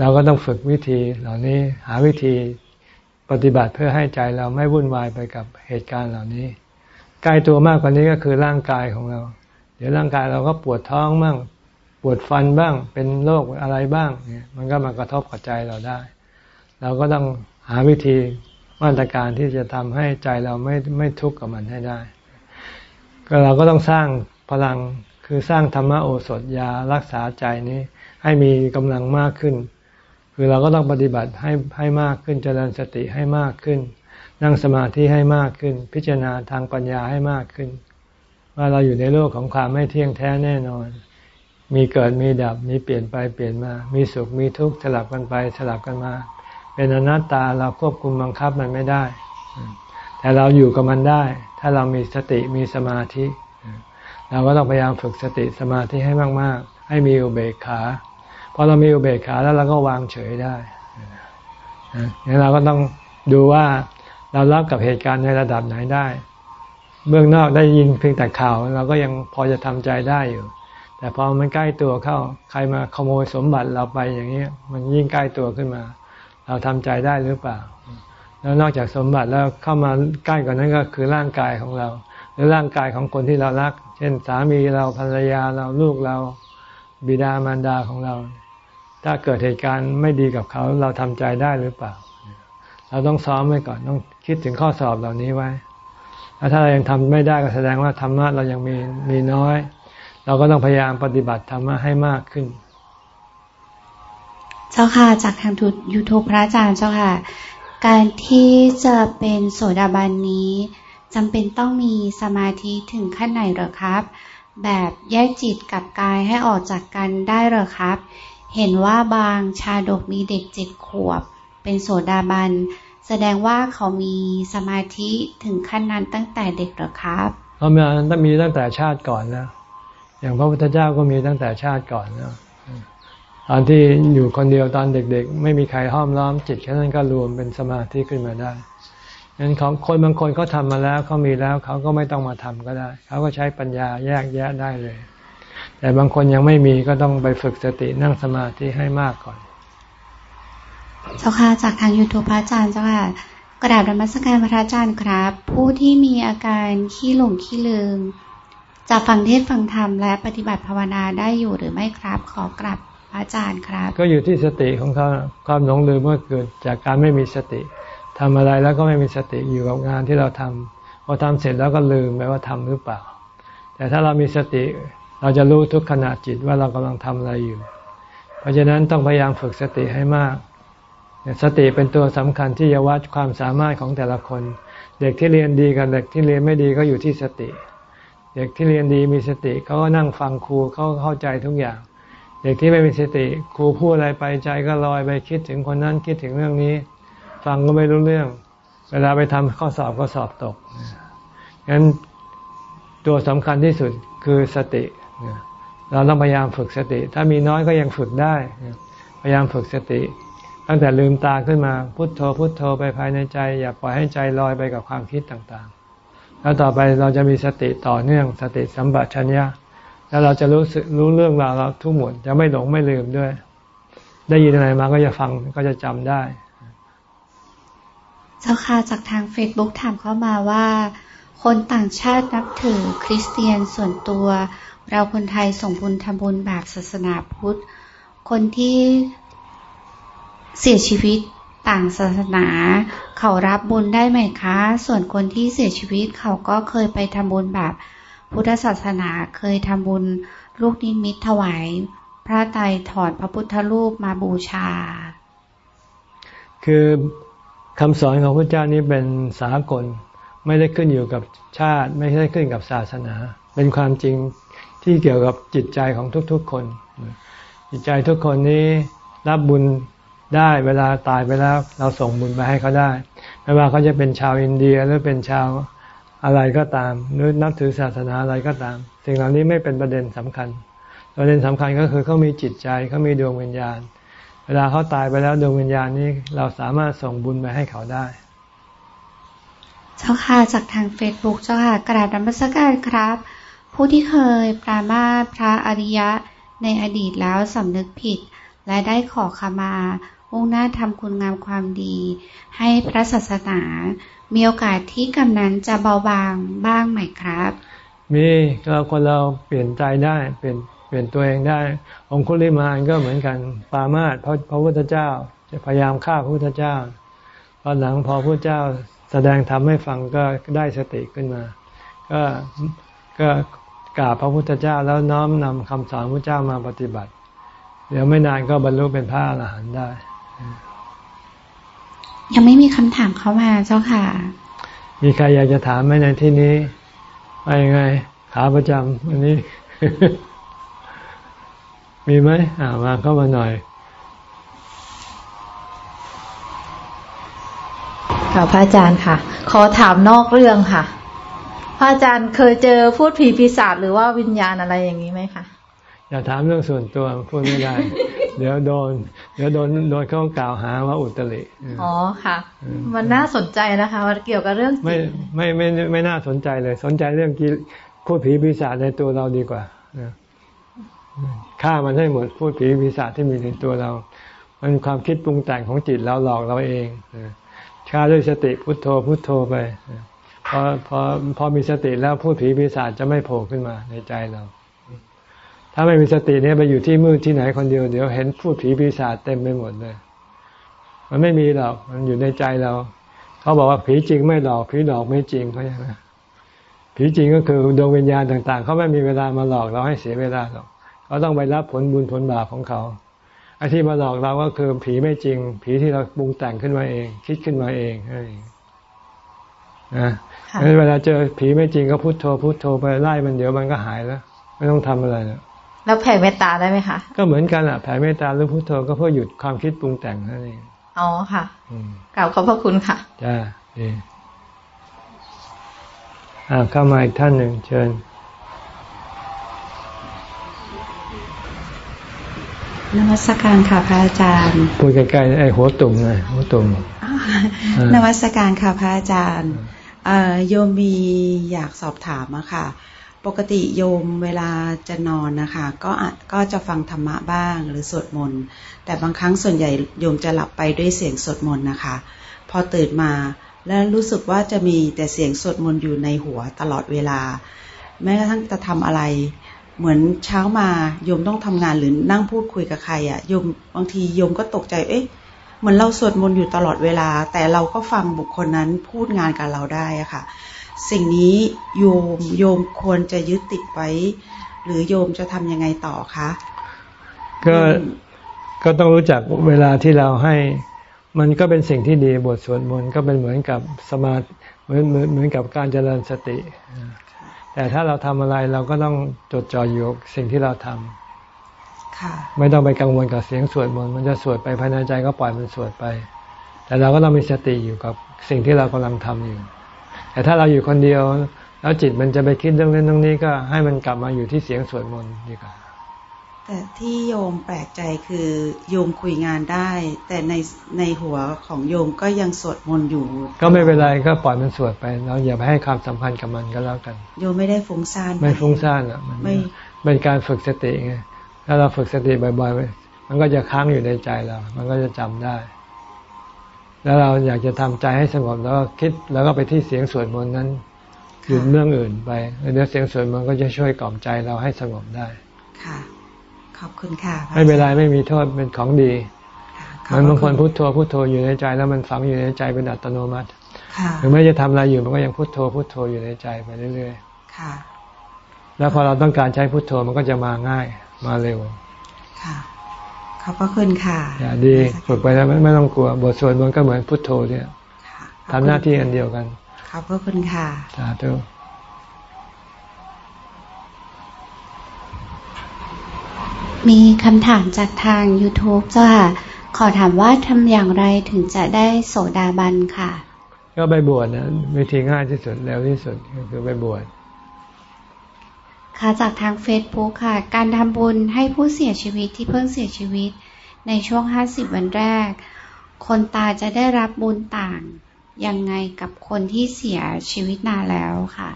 เราก็ต้องฝึกวิธีเหล่านี้หาวิธีปฏิบัติเพื่อให้ใจเราไม่วุ่นวายไปกับเหตุการณ์เหล่านี้ใกล้ตัวมากกว่านี้ก็คือร่างกายของเรา เดี๋ยวร่างกายเราก็ปวดท้องบ้างปวดฟันบ้าง เป็นโรคอะไรบ้างเนี่ยมันก็มากระทบกับใจเราได้ เราก็ต้องหาวิธีมาตรการที่จะทำให้ใจเราไม่ไม่ทุกข์กับมันให้ได้ ก็เราก็ต้องสร้างพลังคือสร้างธรรมโอสถยารักษาใจนี้ให้มีกำลังมากขึ้น คือเราก็ต้องปฏิบัติให้ให้มากขึ้นเจริญสติให้มากขึ้น นั่งสมาธิให้มากขึ้น พิจารณาทางปัญญาให้มากขึ้น ว่าเราอยู่ในโลกของความไม่เที่ยงแท้แน่นอน มีเกิดมีดับมีเปลี่ยนไปเปลี่ยนมา มีสุขมีทุกข์สลับกันไปสลับกันมา เป็นอนัตตาเราควบคุมบังคับมันไม่ได้ แต่เราอยู่กับมันได้ ถ้าเรามีสติมีสมาธิ เราก็ต้องพยายามฝึกสติสมาธิให้มาก ๆ ให้มีอุเบกขา อเรามีอุเบกขาแล้วเราก็วางเฉยได้งั้นเราก็ต้องดูว่าเรารับกับเหตุการณ์ในระดับไหนได้ เบื้องนอกได้ยินเพียงแต่ข่าว เราก็ยังพอจะทำใจได้อยู่ แต่พอมันใกล้ตัวเข้า ใครมาขโมยสมบัติเราไปอย่างนี้มันยิ่งใกล้ตัวขึ้นมา เราทำใจได้หรือเปล่า แล้วนอกจากสมบัติแล้วเข้ามาใกล้กว่านั้นก็คือร่างกายของเรา หรือร่างกายของคนที่เรารัก เช่นสามีเราภรรยาเราลูกเรา บิดามารดาของเรา ถ้าเกิดเหตุการณ์ไม่ดีกับเขาเราทำใจได้หรือเปล่า เราต้องซ้อมไว้ก่อนต้องคิดถึงข้อสอบเหล่านี้ไว้แล้วถ้าเรายังทำไม่ได้ก็แสดงว่าธรรมะเรายังมีมีน้อย เราก็ต้องพยายามปฏิบัติธรรมะให้มากขึ้น เจ้าค่ะจากทางยูทูปพระอาจารย์เจ้าค่ะ การที่จะเป็นโสดาบันนี้จำเป็นต้องมีสมาธิถึงขั้นไหนหรอครับ แบบแยกจิตกับกายให้ออกจากกันได้หรอครับ เห็นว่าบางชาดกมีเด็กเจ็ดขวบ เป็นโสดาบัน แสดงว่าเขามีสมาธิถึงขั้นนั้นตั้งแต่เด็กหรอครับเขามีต้องมีตั้งแต่ชาติก่อนแล้วอย่างพระพุทธเจ้าก็มีตั้งแต่ชาติก่อนแล้วตอนที่อยู่คนเดียวตอนเด็กๆ ไม่มีใครห้อมล้อมจิตแค่นั้นก็รวมเป็นสมาธิขึ้นมาได้งั้นของคนบางคนเขาทามาแล้วเขามีแล้วเขาก็ไม่ต้องมาทำก็ได้ เขาก็ใช้ปัญญาแยกแยะได้เลย แต่บางคนยังไม่มีก็ต้องไปฝึกสตินั่งสมาธิให้มากก่อน เจ้าค่ะจากทางยูทูปพระอาจารย์เจ้าค่ะกระดาบธรรมสการพระอาจารย์ครับ ผู้ที่มีอาการขี้หลงขี้ลืมจะฟังเทศฟังธรรมและปฏิบัติภาวนาได้อยู่หรือไม่ครับ ขอกลับพระอาจารย์ครับ ก็อยู่ที่สติของเขาความหลงลืมเมื่อเกิดจากการไม่มีสติทำอะไรแล้วก็ไม่มีสติอยู่กับงานที่เราทำพอทำเสร็จแล้วก็ลืมไปว่าทำหรือเปล่า แต่ถ้าเรามีสติ เราจะรู้ทุกขณะจิตว่าเรากำลังทำอะไรอยู่ เพราะฉะนั้นต้องพยายามฝึกสติให้มากสติเป็นตัวสำคัญที่จะวัดความสามารถของแต่ละคน เด็กที่เรียนดีกับเด็กที่เรียนไม่ดีก็อยู่ที่สติ เด็กที่เรียนดีมีสติเขาก็นั่งฟังครูเขาเข้าใจทุกอย่าง เด็กที่ไม่มีสติครูพูดอะไรไปใจก็ลอยไปคิดถึงคนนั้นคิดถึงเรื่องนี้ ฟังก็ไม่รู้เรื่อง เวลาไปทำข้อสอบก็สอบตกงั้นตัวสำคัญที่สุดคือสติ เราต้องพยายามฝึกสติ ถ้ามีน้อยก็ยังฝึกได้ พยายามฝึกสติ ตั้งแต่ลืมตาขึ้นมาพุโทโธพุโทโธไปภายในใจ อย่าปล่อยให้ใจลอยไปกับความคิดต่างๆ แล้วต่อไปเราจะมีสติต่อเนื่องสติสัมปชัญญะแล้วเราจะรู้สึกรู้เรื่องราวเราทุกหมดจะไม่หลงไม่ลืมด้วย ได้ยินอะไรมาก็จะฟังก็จะจำได้ เจ้าค่ะจากทางเฟซบุ๊กถามเข้ามาว่า คนต่างชาตินับถือคริสเตียนส่วนตัว เราคนไทยส่งบุญทำบุญแบบศาสนาพุทธ คนที่เสียชีวิตต่างศาสนา เขารับบุญได้ไหมคะ ส่วนคนที่เสียชีวิตเขาก็เคยไปทำบุญแบบพุทธศาสนาเคยทำบุญลูกนิมิตถวาย พระไตรถอดพระพุทธรูปมาบูชา คือคำสอนของพระเจ้านี้เป็นสากล ไม่ได้ขึ้นอยู่กับชาติ ไม่ได้ขึ้นกับศาสนา เป็นความจริงที่เกี่ยวกับจิตใจของทุกๆคน จิตใจทุกคนนี้รับบุญได้เวลาตายไปแล้ว เราส่งบุญไปให้เขาได้ ไม่ว่าเขาจะเป็นชาวอินเดียหรือเป็นชาวอะไรก็ตามหรือนับถือศาสนาอะไรก็ตาม สิ่งเหล่านี้ไม่เป็นประเด็นสำคัญ ประเด็นสำคัญก็คือเขามีจิตใจเขามีดวงวิญญาณ เวลาเขาตายไปแล้วดวงวิญญาณนี้เราสามารถส่งบุญไปให้เขาได้ เจ้าค่ะจากทางเฟซบุ๊กเจ้าค่ะกระดาษนมัสการครับ ผู้ที่เคยปรามาพระอริยะในอดีตแล้วสำนึกผิด และได้ขอขมามุ่งหน้าทำคุณงามความดี ให้พระศาสนา มีโอกาสที่กำนั้นจะเบาบางบ้างไหมครับ มีเราคนเราเปลี่ยนใจได้เปลี่ยนเปลี่ยนตัวเองได้ องคุลิมานก็เหมือนกันปามาตพระพระพุทธเจ้า จะพยายามฆ่าพระพุทธเจ้า ตอนหลังพอพระเจ้าแสดงทำให้ฟังก็ได้สติขึ้นมา ก็ก็กราบพระพุทธเจ้าแล้วน้อมนำคำสอนพระเจ้ามาปฏิบัติ เดี๋ยวไม่นานก็บรรลุเป็นพระอรหันต์ได้ ยังไม่มีคำถามเข้ามาเจ้าค่ะ มีใครอยากจะถามไหมในที่นี้ไปยังไง ขาประจำอันนี้ มีไหมอ่ามาเข้ามาหน่อย ค่ะพระอาจารย์ค่ะ ขอถามนอกเรื่องค่ะ พระอาจารย์เคยเจอพูดผีปีศาจหรือว่าวิญญาณอะไรอย่างนี้ไหมคะอย่าถามเรื่องส่วนตัวพูดไม่ได้ เดี๋ยวโดน เดี๋ยวโดนโดนเขากล่าวหาว่าอุตริอ๋อค่ะ มันน่าสนใจนะคะมันเกี่ยวกับเรื่องจิตไม่ไม่ไม่ไม่ไม่น่าสนใจเลย สนใจเรื่องกีพูดผีปีศาจในตัวเราดีกว่านะฆ่ามันให้หมดพูดผีปีศาจที่มีในตัวเรา มันความคิดปรุงแต่งของจิตเราหลอกเราเองนะ ฆ่าด้วยสติพุทโธพุทโธไปพอพอพอมีสติแล้วพูดผีปีศาจจะไม่โผล่ขึ้นมาในใจเรา ถ้าไม่มีสติเนี่ยไปอยู่ที่มืดที่ไหนคนเดียวเดี๋ยวเห็นพูดผีปีศาจเต็มไปหมดเลย มันไม่มีหรอกมันอยู่ในใจเราเขาบอกว่าผีจริงไม่หลอกผีหลอกไม่จริงเขาอย่างนั้นผีจริงก็คือดวงวิญญาณต่าง ๆเขาไม่มีเวลามาหลอกเราให้เสียเวลาหรอกเขาต้องไปรับผลบุญผลบาปของเขา ไอ้ที่มาหลอกเราก็คือผีไม่จริง ผีที่เราปรุงแต่งขึ้นมาเอง คิดขึ้นมาเองนะงั้นเวลาเจอผีไม่จริงก็พุโทโธพุโทโธไปไล่มันเดี๋ยวมันก็หายแล้ว ไม่ต้องทำอะไรแล้วแล้วแผ่เมตตาได้ไหมคะ ก็เหมือนกันอะแผ่เมตตาหรือพุโทโธก็เพื่อหยุดความคิดปรุงแต่งนั่นเองอ๋อค่ะอืมกล่าวขอบพระคุณค่ะจ้าดีอ่าเข้ามาอีกท่านหนึ่งเชิญ นมัสการค่ะพระอาจารย์พูดใกล้ๆไอ้หัวตุ่มไงหัวตุ่มนวัตการค่ะพระอาจารย์เอ่อโยมมีอยากสอบถามอะค่ะ ปกติโยมเวลาจะนอนนะคะ ก็อาจก็จะฟังธรรมะบ้างหรือสวดมนต์แต่บางครั้งส่วนใหญ่โยมจะหลับไปด้วยเสียงสวดมนต์นะคะ พอตื่นมาแล้วรู้สึกว่าจะมีแต่เสียงสวดมนต์อยู่ในหัวตลอดเวลา แม้กระทั่งจะทำอะไร เหมือนเช้ามาโยมต้องทำงานหรือนั่งพูดคุยกับใครอะโยมบางทีโยมก็ตกใจ เอ๊ะเหมือนเราสวดมนต์อยู่ตลอดเวลา แต่เราก็ฟังบุคคลนั้นพูดงานกับเราได้อะค่ะ สิ่งนี้โยมโยมควรจะยึดติดไว้ หรือโยมจะทำยังไงต่อคะก็ก็ต้องรู้จักเวลาที่เราให้ มันก็เป็นสิ่งที่ดีบทสวดมนต์ก็เป็นเหมือนกับสมาเหมือนเหมือนเหมือนกับการเจริญสติ แต่ถ้าเราทำอะไรเราก็ต้องจดจ่ออยู่กับสิ่งที่เราทำค่ะไม่ต้องไปกังวลกับเสียงสวดมนต์มันจะสวดไปภายในใจก็ปล่อยมันสวดไป แต่เราก็ต้องมีสติอยู่กับสิ่งที่เรากำลังทำอยู่ แต่ถ้าเราอยู่คนเดียว แล้วจิตมันจะไปคิดเรื่องนั้นเรื่องนี้ก็ให้มันกลับมาอยู่ที่เสียงสวดมนต์ดีกว่า แต่ที่โยมแปลกใจคือโยมคุยงานได้ แต่ในในหัวของโยมก็ยังสวดมนต์อยู่ ก็ไม่เป็นไรก็ปล่อยมันสวดไปเราอย่าไปให้ความสำคัญกับมันก็แล้วกัน โยมไม่ได้ฟุ้งซ่านไม่ฟุ้งซ่านอะมันไม่เป็นการฝึกสติไงถ้าเราฝึกสติบ่อยๆมันก็จะค้างอยู่ในใจเรา มันก็จะจำได้ แล้วเราอยากจะทำใจให้สงบแล้วก็คิดแล้วก็ไปที่เสียงสวดมนต์นั้นหยุดเรื่องอื่นไปแล้วเดี๋ยวเสียงสวดมนต์ก็จะช่วยกล่อมใจเราให้สงบได้ค่ะ ขอบคุณค่ะพระไม่เป็นไรอาจารย์ไม่มีโทษเป็นของดีค่ะขมันบางคนพุทโธพุทโธอยู่ในใจ แล้วมันฝังอยู่ในใจเป็นอัตโนมัติถึงแม้จะทำอะไรอยู่มันก็ยังพุทโธพุทโธอยู่ในใจไปเรื่อยๆค่ะ แล้วพอเราต้องการใช้พุทโธมันก็จะมาง่ายมาเร็ว ค่ะ ขอบพระคุณค่ะ อย่าดีฝึกไปแล้วไม่ต้องกลัวบทสวดมันก็เหมือนพุทโธเนี่ยทำหน้าที่อันเดียวกัน ขอบพระคุณค่ะ สาธุ มีคำถามจากทาง YouTube จ้าขอถามว่าทำอย่างไรถึงจะได้โสดาบันค่ะ ก็ไปบวชนะวิธีง่ายที่สุดเร็วที่สุดก็คือไปบวชค่ะจากทางเฟซบุ๊กค่ะ การทำบุญให้ผู้เสียชีวิตที่เพิ่งเสียชีวิต ในช่วงห้าสิบวันแรก คนตายจะได้รับบุญต่างยังไงกับคนที่เสียชีวิตนานแล้วค่ะ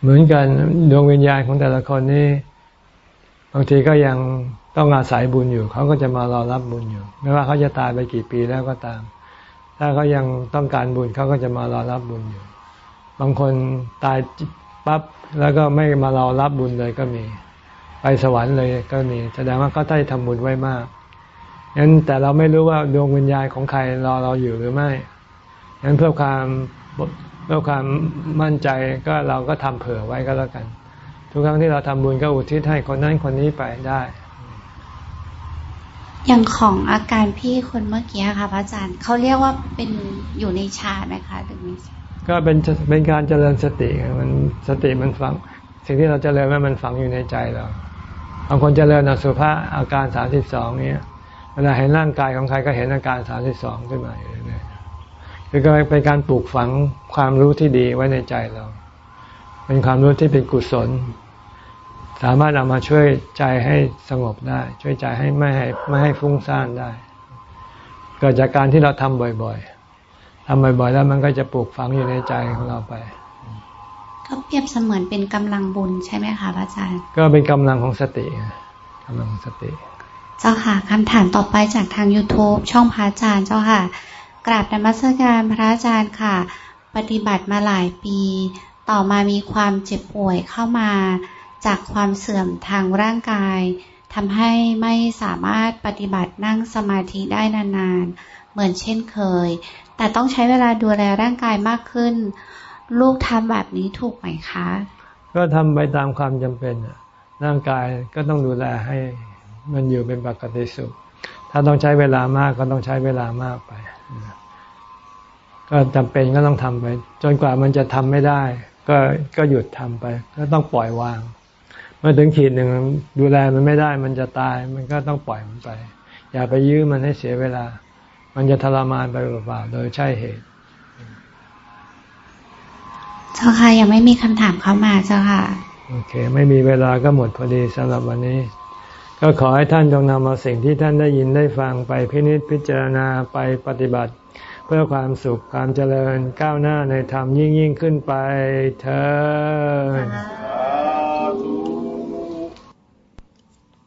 เหมือนกันดวงวิญญาณของแต่ละคนนี่ บางทีก็ยังต้องอาศัยบุญอยู่ เขาก็จะมารอรับบุญอยู่ ไม่ว่าเขาจะตายไปกี่ปีแล้วก็ตาม ถ้าเขายังต้องการบุญเขาก็จะมารอรับบุญอยู่ บางคนตายปั๊บแล้วก็ไม่มารอรับบุญเลยก็มี ไปสวรรค์เลยก็มี แสดงว่าเขาได้ทำบุญไว้มากงั้นแต่เราไม่รู้ว่าดวงวิญญาณของใครรอเราอยู่หรือไม่งั้นเพื่อความเพื่อความมั่นใจก็เราก็ทำเผื่อไว้ก็แล้วกัน ทุกครั้งที่เราทำบุญก็อุทิศให้คนนั้นคนนี้ไปได้ อย่างของอาการพี่คนเมื่อกี้ค่ะพระอาจารย์เขาเรียกว่าเป็นอยู่ในฌานไหมคะหรือไม่ก็เป็นเป็นการเจริญสติมันสติมันฝัง สิ่งที่เราเจริญมันฝังอยู่ในใจเราบางคนเจริญอสุภะอาการสามสิบสองเนี้ยเวลาเห็นร่างกายของใครก็เห็นอาการสามสิบสองขึ้นมาอยู่เรื่อยคือก็เป็นการปลูกฝังความรู้ที่ดีไว้ในใจเรา เป็นความรู้ที่เป็นกุศล สามารถเอามาช่วยใจให้สงบได้ ช่วยใจให้ไม่ให้ไม่ให้ฟุ้งซ่านได้ เกิดจากการที่เราทำบ่อยๆทำบ่อยๆ แล้วมันก็จะปลูกฝังอยู่ในใจของเราไป ก็เปรียบเสมือนเป็นกำลังบุญใช่ไหมคะพระอาจารย์ ก็เป็นกำลังของสติกำลังของสติ เจ้าค่ะคำถามต่อไปจากทาง youtube ช่องพระอาจารย์เจ้าค่ะ กราบนมัสการพระอาจารย์ค่ะ ปฏิบัติมาหลายปี ต่อมามีความเจ็บป่วยเข้ามา จากความเสื่อมทางร่างกายทำให้ไม่สามารถปฏิบัตินั่งสมาธิได้นานๆ เหมือนเช่นเคย แต่ต้องใช้เวลาดูแลร่างกายมากขึ้น ลูกทำแบบนี้ถูกไหมคะ ก็ทำไปตามความจำเป็นร่างกายก็ต้องดูแลให้มันอยู่เป็นปกติสุข ถ้าต้องใช้เวลามากก็ต้องใช้เวลามากไป ก็จำเป็นก็ต้องทำไป จนกว่ามันจะทำไม่ได้ ก็ก็หยุดทำไป ก็ต้องปล่อยวาง เมื่อถึงขีดหนึ่งดูแลมันไม่ได้ มันจะตาย มันก็ต้องปล่อยมันไป อย่าไปยื้อมันให้เสียเวลา มันจะทรมานไปเปล่าๆโดยใช่เหตุ เจ้าค่ะยังไม่มีคำถามเข้ามาเจ้าค่ะ โอเค ไม่มีเวลาก็หมดพอดีสำหรับวันนี้ ก็ขอให้ท่านจงนำเอาสิ่งที่ท่านได้ยินได้ฟังไปพินิจพิจารณาไปปฏิบัติ เพื่อความสุขความเจริญก้าวหน้าในธรรมยิ่งยิ่งขึ้นไปเธอ